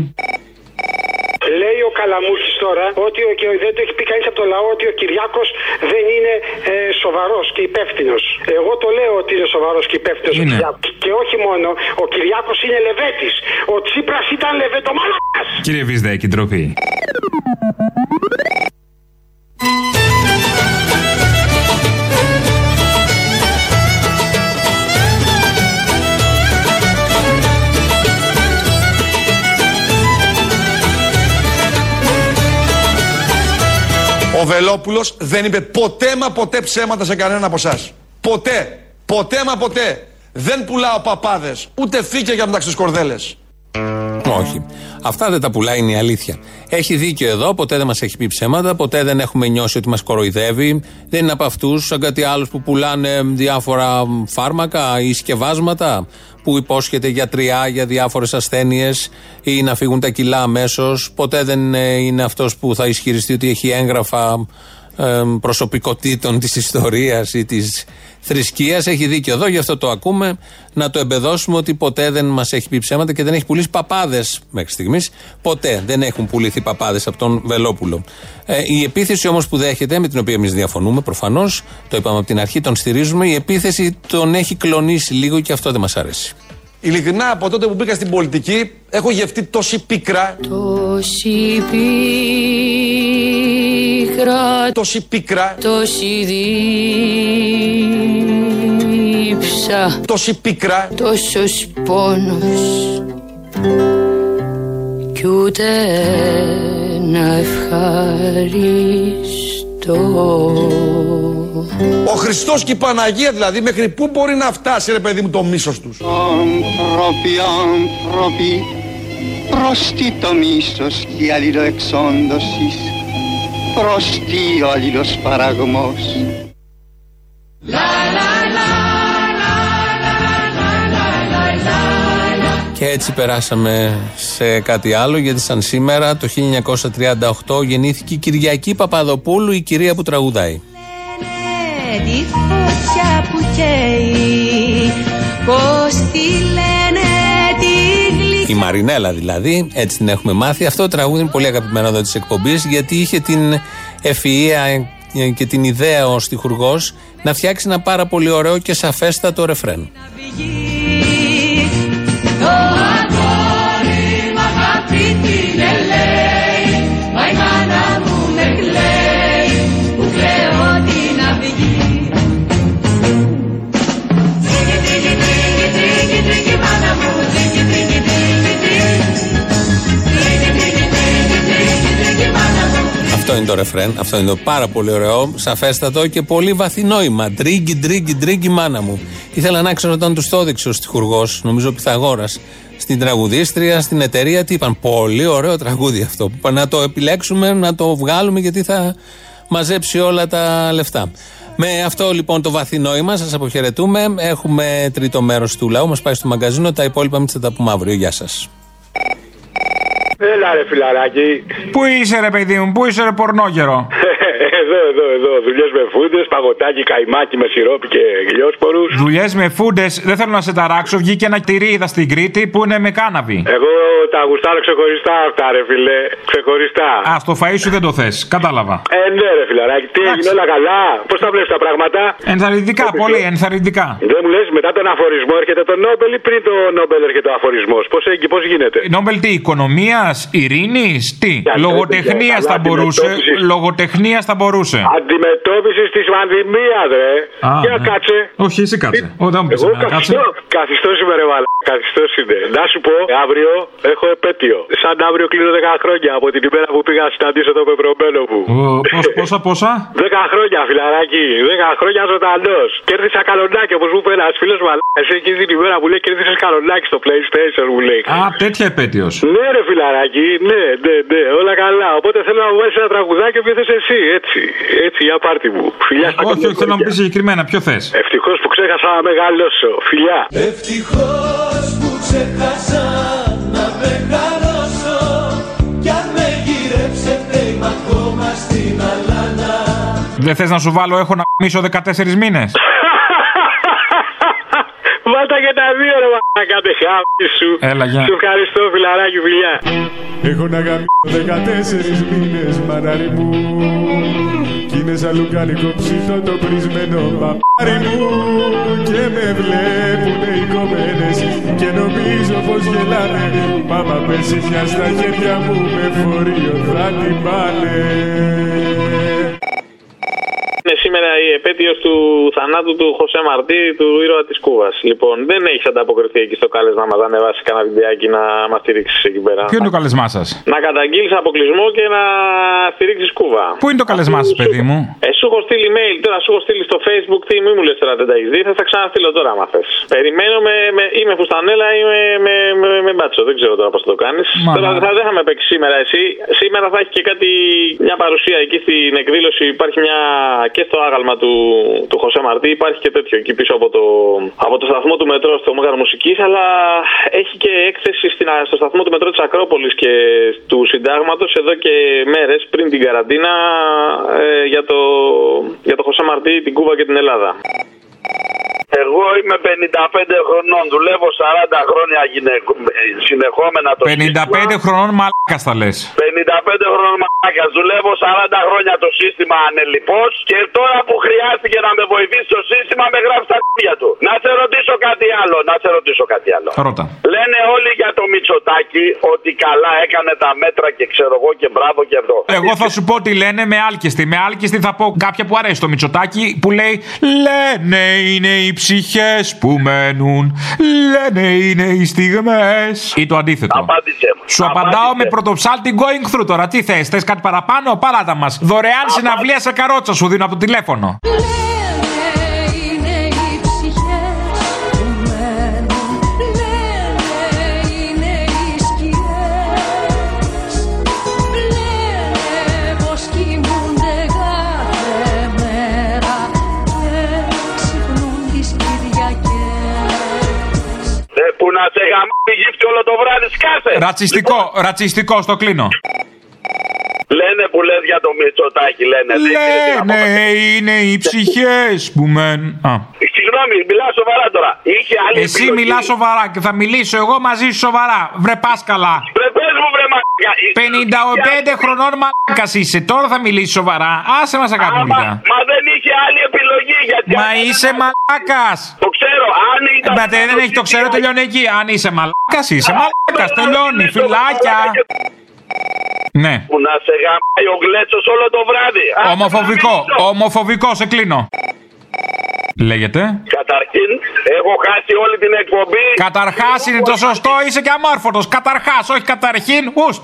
Λέει ο Καλαμούκης τώρα ότι ο, και δεν το έχει πει κανείς από το λαό ότι ο Κυριάκος δεν είναι ε, σοβαρός και υπεύθυνος. Εγώ το λέω ότι είναι σοβαρός και υπεύθυνος ο Είναι. Κυριάκος. Και όχι μόνο, ο Κυριάκος είναι λεβέτης. Ο Τσίπρας ήταν λεβετομάλακα. Κύριε Βυσδέκη, ντροπή. Ο Βελόπουλος δεν είπε ποτέ μα ποτέ ψέματα σε κανένα από εσάς. Ποτέ. Ποτέ μα ποτέ. Δεν πουλάω παπάδες. Ούτε φύκια για μεταξύ στις κορδέλες. Όχι. Αυτά δεν τα πουλάει, είναι η αλήθεια. Έχει δίκιο εδώ, ποτέ δεν μας έχει πει ψέματα, ποτέ δεν έχουμε νιώσει ότι μας κοροϊδεύει. Δεν είναι από αυτούς, σαν κάτι άλλο που πουλάνε διάφορα φάρμακα ή σκευάσματα, που υπόσχεται γιατριά για διάφορες ασθένειες ή να φύγουν τα κιλά αμέσως. Ποτέ δεν ε, είναι αυτός που θα ισχυριστεί ότι έχει έγγραφα ε, προσωπικότητων της ιστορίας ή της θρησκείας. Έχει δίκιο εδώ, γι' αυτό το ακούμε. Να το εμπεδώσουμε ότι ποτέ δεν μας έχει πει ψέματα και δεν έχει πουλήσει παπάδες μέχρι στιγμής. Ποτέ δεν έχουν πουληθεί παπάδες από τον Βελόπουλο. Ε, η επίθεση όμως που δέχεται με την οποία εμείς διαφωνούμε προφανώς το είπαμε από την αρχή, τον στηρίζουμε η επίθεση τον έχει κλονίσει λίγο και αυτό δεν μας αρέσει. Ειλικρινά από τότε που μπήκα στην πολιτική έχω γευτεί τόση πίκρα. Τόση πίκρα Τόση πίκρα. Τόση δίψα Τόση πίκρα. Τόσος πόνος Κι ούτε να ευχαριστώ Ο Χριστός και η Παναγία δηλαδή μέχρι πού μπορεί να φτάσει ρε παιδί μου το μίσος τους; Άνθρωποι, άνθρωποι, προς τι το μίσος και η αλληλοεξόντωσης, προς τι ο αλληλοσπαραγμός. Και έτσι περάσαμε σε κάτι άλλο, γιατί σαν σήμερα το 1938 γεννήθηκε η Κυριακή Παπαδοπούλου, η κυρία που τραγουδάει. Τη φωτιά που καίει Μαρινέλα δηλαδή, έτσι την έχουμε μάθει. Αυτό το τραγούδι είναι πολύ αγαπημένο εδώ της εκπομπής, γιατί είχε την ευφυΐα και την ιδέα ο στιχουργός να φτιάξει ένα πάρα πολύ ωραίο και σαφέστατο ρεφρέν. Είναι το ρεφρέν. Αυτό είναι το πάρα πολύ ωραίο, σαφέστατο και πολύ βαθύ νόημα. Τρίγκι, τρίγκι, τρίγκι, μάνα μου. Ήθελα να ξέρω όταν τους το έδειξε ο στιχουργός, νομίζω ο Πιθαγόρα, στην τραγουδίστρια, στην εταιρεία. Τι είπαν, Πολύ ωραίο τραγούδι αυτό. Να το επιλέξουμε, να το βγάλουμε γιατί θα μαζέψει όλα τα λεφτά. Με αυτό λοιπόν το βαθύ νόημα σας αποχαιρετούμε. Έχουμε τρίτο μέρος του λαού. Μας πάει στο μαγκαζίνο. Τα υπόλοιπα μην θα τα πούμε αύριο. Γεια σας. Έλα ρε φιλαράκι. Πού είσαι ρε παιδί μου, πού είσαι ρε πορνόγερο; Εδώ, εδώ, εδώ. Δουλειές με φούντες, παγωτάκι, καϊμάκι με σιρόπι και γλιόσπορου. Δουλειές με φούντες, δεν θέλω να σε ταράξω. Βγήκε ένα τυρί είδα στην Κρήτη που είναι με κάναβι. Εγώ τα γουστάρω ξεχωριστά αυτά, ρε φιλέ. Ξεχωριστά. Α, το φαΐ σου δεν το θες. Κατάλαβα. Ε, ναι, ρε φιλαράκι. Τι έγινε, όλα καλά; Πώς τα βλέπεις τα πράγματα; Ενθαρρυντικά, πολύ ενθαρρυντικά. Δεν μου λες μετά τον αφορισμό έρχεται το Νόμπελ ή πριν το Νόμπελ έρχεται ο αφορισμός; Πώς πώς γίνεται; Νόμπελ τι, οικονομίας, ειρήνης, τι. Λογοτεχνίας θα μπορούσε. Λογοτεχνίας θα μπορούσε. Αντιμετώπισης της πανδημίας, ρε. Α, Για ναι. κάτσε. Όχι, εσύ κάτσε. Όταν μου πεις Εγώ να κάτσε. καθιστώ, καθιστώ είμαι ρε μαλά. Καθιστώ είναι. Να σου πω, αύριο έχω επέτειο. Σαν αύριο κλείνω 10 χρόνια από την ημέρα που πήγα να συναντήσω τον πεπρωμένο μου. Ο, πώς, πόσα, πόσα; 10 χρόνια, φιλαράκι. 10 χρόνια ζωντανός. Κέρδισα καλονάκι όπως μου είπε ένας φίλος μαλάκα. Εκείνη την ημέρα που λέει κέρδισε καλονάκι στο PlayStation μου λέει. Α, τέτοια επέτειος. Ναι, ρε φιλαράκι, ναι, ναι, ναι, όλα καλά. Οπότε θέλω να μου βάλεις ένα τραγουδάκι όποιο θες εσύ, έτσι. Έτσι, για πάρτι μου. Φιλιά στα Όχι, όχι, θέλω να μου πεις συγκεκριμένα, ποιο θες; Ευτυχώς που ξέχασα να μεγαλώσω. Φιλιά. Ευτυχώς που ξέχασα να μεγαλώσω Κι αν με γυρέψετε είμαι ακόμα στην αλάνα Δεν θες να σου βάλω, έχω να μίσω 14 μήνες; Βάλτα και τα δύο ρε μαλάκα, τε χάμι σου. Έλα, γεια. Σου ευχαριστώ, φιλαράκι, φιλιά. Έχω να γαμίσω 14 μήνες μανάρι μου Κι είναι σαν λουκάνικο ψήτο το πρισμένο παπάρι μου Και με βλέπουνε οι κομμένες και νομίζω πως γελάνε Μάμα πέσει μια στα χέρια μου με φορείο θα την πάνε Είναι σήμερα η επέτειος του θανάτου του Χωσέ Μαρτί, του ήρωα της Κούβας. Λοιπόν, δεν έχεις ανταποκριθεί εκεί στο κάλεσμα μας να ανεβάσεις κανένα βιντεάκι να μας στηρίξεις εκεί πέρα. Ποιο είναι το καλεσμά σας; Να καταγγείλεις αποκλεισμό και να στηρίξεις Κούβα. Πού είναι το καλεσμά σας, παιδί μου; Ε, σου έχω στείλει mail τώρα, σου έχω στείλει στο facebook. Τι μη μου λες τώρα, δεν τα έχεις δει. Θα τα ξαναστείλω τώρα, άμα θες. Περιμένω με, με, ή με φουστανέλα ή με, με, με, με μπάτσο. Δεν ξέρω τώρα πώς θα το κάνεις. Μα, Τώρα ναι. θα, δεν θα με παίξει σήμερα εσύ. Σήμερα θα έχει και κάτι, μια παρουσία εκεί στην εκδήλωση. Υπάρχει μια και στο άγαλμα του, του Χωσέ Μαρτί. Υπάρχει και τέτοιο εκεί πίσω από το, από το σταθμό του μετρό στο Μέγαρο Μουσικής. Αλλά έχει και έκθεση στην, στο σταθμό του μετρό της Ακρόπολης και του Συντάγματος εδώ και μέρες πριν την καραντίνα ε, για, το, για το Χωσέ Μαρτί, την Κούβα και την Ελλάδα. Εγώ είμαι 55 χρονών, δουλεύω 40 χρόνια γυναικο... ε, συνεχόμενα το 55 χρονών μαλάκας τα λες. 55 χρονών μαλάκας. Δουλεύω 40 χρόνια το σύστημα ανελειπώς και τώρα που χρειάστηκε να με βοηθήσει το σύστημα με γράφει στα αρχεία του. Να σε ρωτήσω κάτι άλλο, να σε ρωτήσω κάτι άλλο. Ρώτα. Λένε όλοι για το Μητσοτάκι ότι καλά έκανε τα μέτρα και ξέρω εγώ και μπράβο και αυτό. Εγώ θα σου πω τι λένε με άλκιστη. Με άλκιστη θα πω κάποια που αρέσει το Μητσοτάκι που λέει Λένε είναι οι ψυχές που μένουν. Λένε είναι οι στιγμές. Ή το αντίθετο. Απάντησε μου. Σου απαντάω με πρωτοψάλτη going through τώρα. Τι θες, θες κάτι παραπάνω, παράτα μας. Δωρεάν συναυλία σε καρότσα σου δίνω από το τηλέφωνο. Που να σε γαμίσει γύφτη όλο το βράδυ σκάσε. Ρατσιστικό, ρατσιστικό, στο κλείνω. Λένε που λες για το Μητσοτάκι, λένε. δεν ξέρεις τι να πω. Λένε είναι οι ψυχές που μένουν. Α. Συγγνώμη, μιλάω σοβαρά τώρα. Είχε άλλη Εσύ επιλογή. μιλά σοβαρά και θα μιλήσω εγώ μαζί σου σοβαρά. Βρε Πάσκαλα. Βρε πες μου βρε μαλάκα. 55 χρονών μαλάκας είσαι. Τώρα θα μιλήσεις σοβαρά. Άσε μας αγάπη μου Μα, μα δεν είχε άλλη επιλογή γιατί... Μα είσαι μαλάκας. Το ξέρω, αν ήταν... Μα δεν έχει το ξέρω, τελειώνει εκεί. Αν είσαι μαλάκας, είσαι μαλάκας. Τελειώνει. Φιλάκια. Ναι. Που να σε γαμάει ο γλέτσος όλο το βράδυ. Α, Ομοφοβικό. Ομοφοβικό, σε κλείνω. Λέγεται. Καταρχήν, έχω χάσει όλη την εκπομπή. Καταρχάς είναι το σωστό, είσαι και αμόρφωτο. Καταρχάς, όχι καταρχήν. Ουστ.